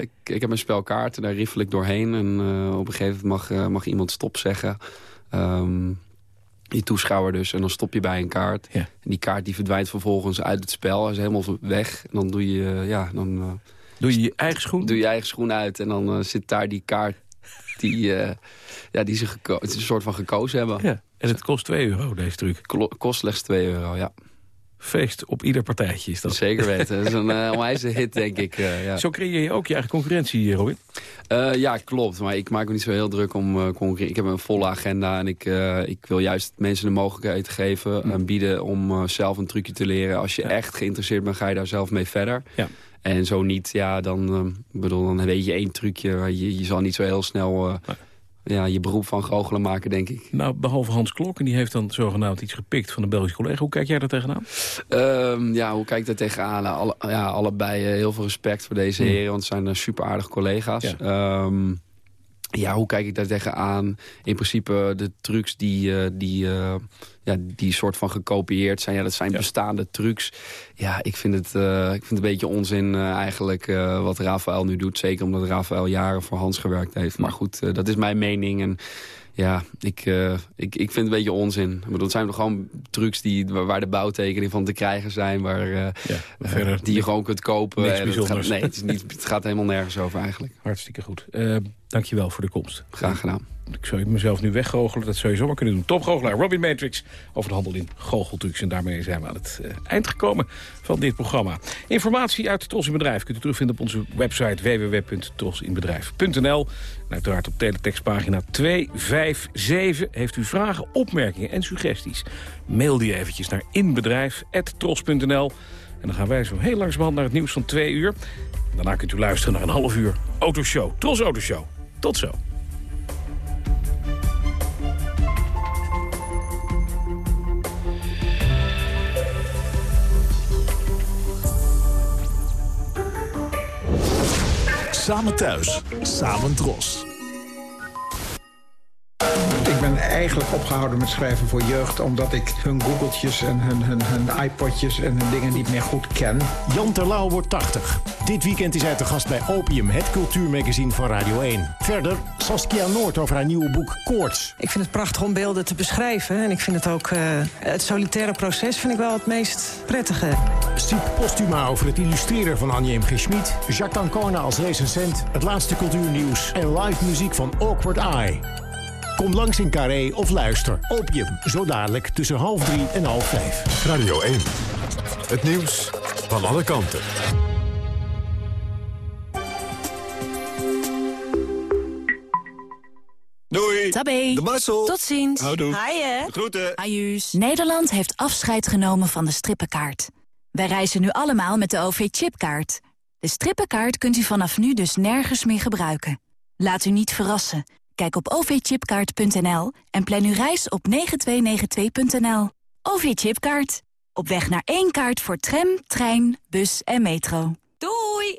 ik, ik, heb een spel kaarten, daar riffel ik doorheen. En op een gegeven moment mag, mag iemand stop zeggen. Um, je toeschouwer dus. En dan stop je bij een kaart. Ja. En die kaart die verdwijnt vervolgens uit het spel. Hij is helemaal weg. En dan doe je, ja, dan... Doe je je eigen schoen? Doe je eigen schoen uit. En dan zit daar die kaart die, uh, ja, die ze een soort van gekozen hebben. Ja. En het kost 2 euro, deze truc? Kost slechts 2 euro, ja. Feest op ieder partijtje is dat. Zeker weten. Dat is een uh, onwijze hit, denk ik. Uh, ja. Zo creëer je ook je eigen concurrentie, Robin? Uh, ja, klopt. Maar ik maak me niet zo heel druk om uh, concurrentie. Ik heb een volle agenda en ik, ik wil juist mensen de mogelijkheid geven... en bieden om zelf een trucje te leren. Als je ja. echt geïnteresseerd bent, ga je daar zelf mee verder. Ja. En zo niet, ja, dan, bedoel, dan weet je één trucje. Je, je zal niet zo heel snel uh, ja, je beroep van goochelen maken, denk ik. Nou, behalve Hans Klok, en die heeft dan zogenaamd iets gepikt van een Belgische collega. Hoe kijk jij daar tegenaan? Um, ja, hoe kijk ik daar tegenaan? Nou, alle, ja, allebei uh, heel veel respect voor deze heren, want het zijn uh, super aardige collega's. Ja. Um, ja, hoe kijk ik daar tegenaan? In principe de trucs die, uh, die, uh, ja, die soort van gekopieerd zijn. Ja, dat zijn ja. bestaande trucs. Ja, ik vind het, uh, ik vind het een beetje onzin eigenlijk wat Rafael nu doet. Zeker omdat Rafael jaren voor Hans gewerkt heeft. Maar goed, dat is mijn mening. En ja, ik, uh, ik, ik vind het een beetje onzin. Ik bedoel, het zijn toch gewoon trucs die, waar de bouwtekening van te krijgen zijn. Waar, uh, ja, verder, die je gewoon kunt kopen. Niks en het gaat, nee, het, is niet, het gaat helemaal nergens over eigenlijk. Hartstikke goed. Dankjewel voor de komst. Graag gedaan. Ik zou mezelf nu weggoochelen, dat zou je zomaar kunnen doen. Topgoochelaar Robin Matrix over de handel in goocheltrucs. En daarmee zijn we aan het uh, eind gekomen van dit programma. Informatie uit Tros in Bedrijf kunt u terugvinden op onze website www.trosinbedrijf.nl. En uiteraard op teletextpagina 257. Heeft u vragen, opmerkingen en suggesties? Mail die eventjes naar inbedrijf.tros.nl. En dan gaan wij zo heel langzamerhand naar het nieuws van twee uur. Daarna kunt u luisteren naar een half uur Autoshow. Tros Autoshow. Tot zo. Samen thuis, samen dros. Ik ben eigenlijk opgehouden met schrijven voor jeugd... omdat ik hun googeltjes en hun, hun, hun iPodjes en hun dingen niet meer goed ken. Jan Terlouw wordt 80. Dit weekend is hij te gast bij Opium, het cultuurmagazine van Radio 1. Verder Saskia Noord over haar nieuwe boek Koorts. Ik vind het prachtig om beelden te beschrijven. En ik vind het ook... Uh, het solitaire proces vind ik wel het meest prettige. Siep Postuma over het illustreren van Anje M. G. Schmid. Jacques Dancona als recensent. Het laatste cultuurnieuws. En live muziek van Awkward Eye. Kom langs in Carré of luister. Opium, zo dadelijk tussen half drie en half vijf. Radio 1. Het nieuws van alle kanten. Doei. Tabé. De Marcel. Tot ziens. Houdoe. Haaien. Groeten. Ajuus. Nederland heeft afscheid genomen van de strippenkaart. Wij reizen nu allemaal met de OV-chipkaart. De strippenkaart kunt u vanaf nu dus nergens meer gebruiken. Laat u niet verrassen. Kijk op ovchipkaart.nl en plan uw reis op 9292.nl. OV-chipkaart. Op weg naar één kaart voor tram, trein, bus en metro. Doei!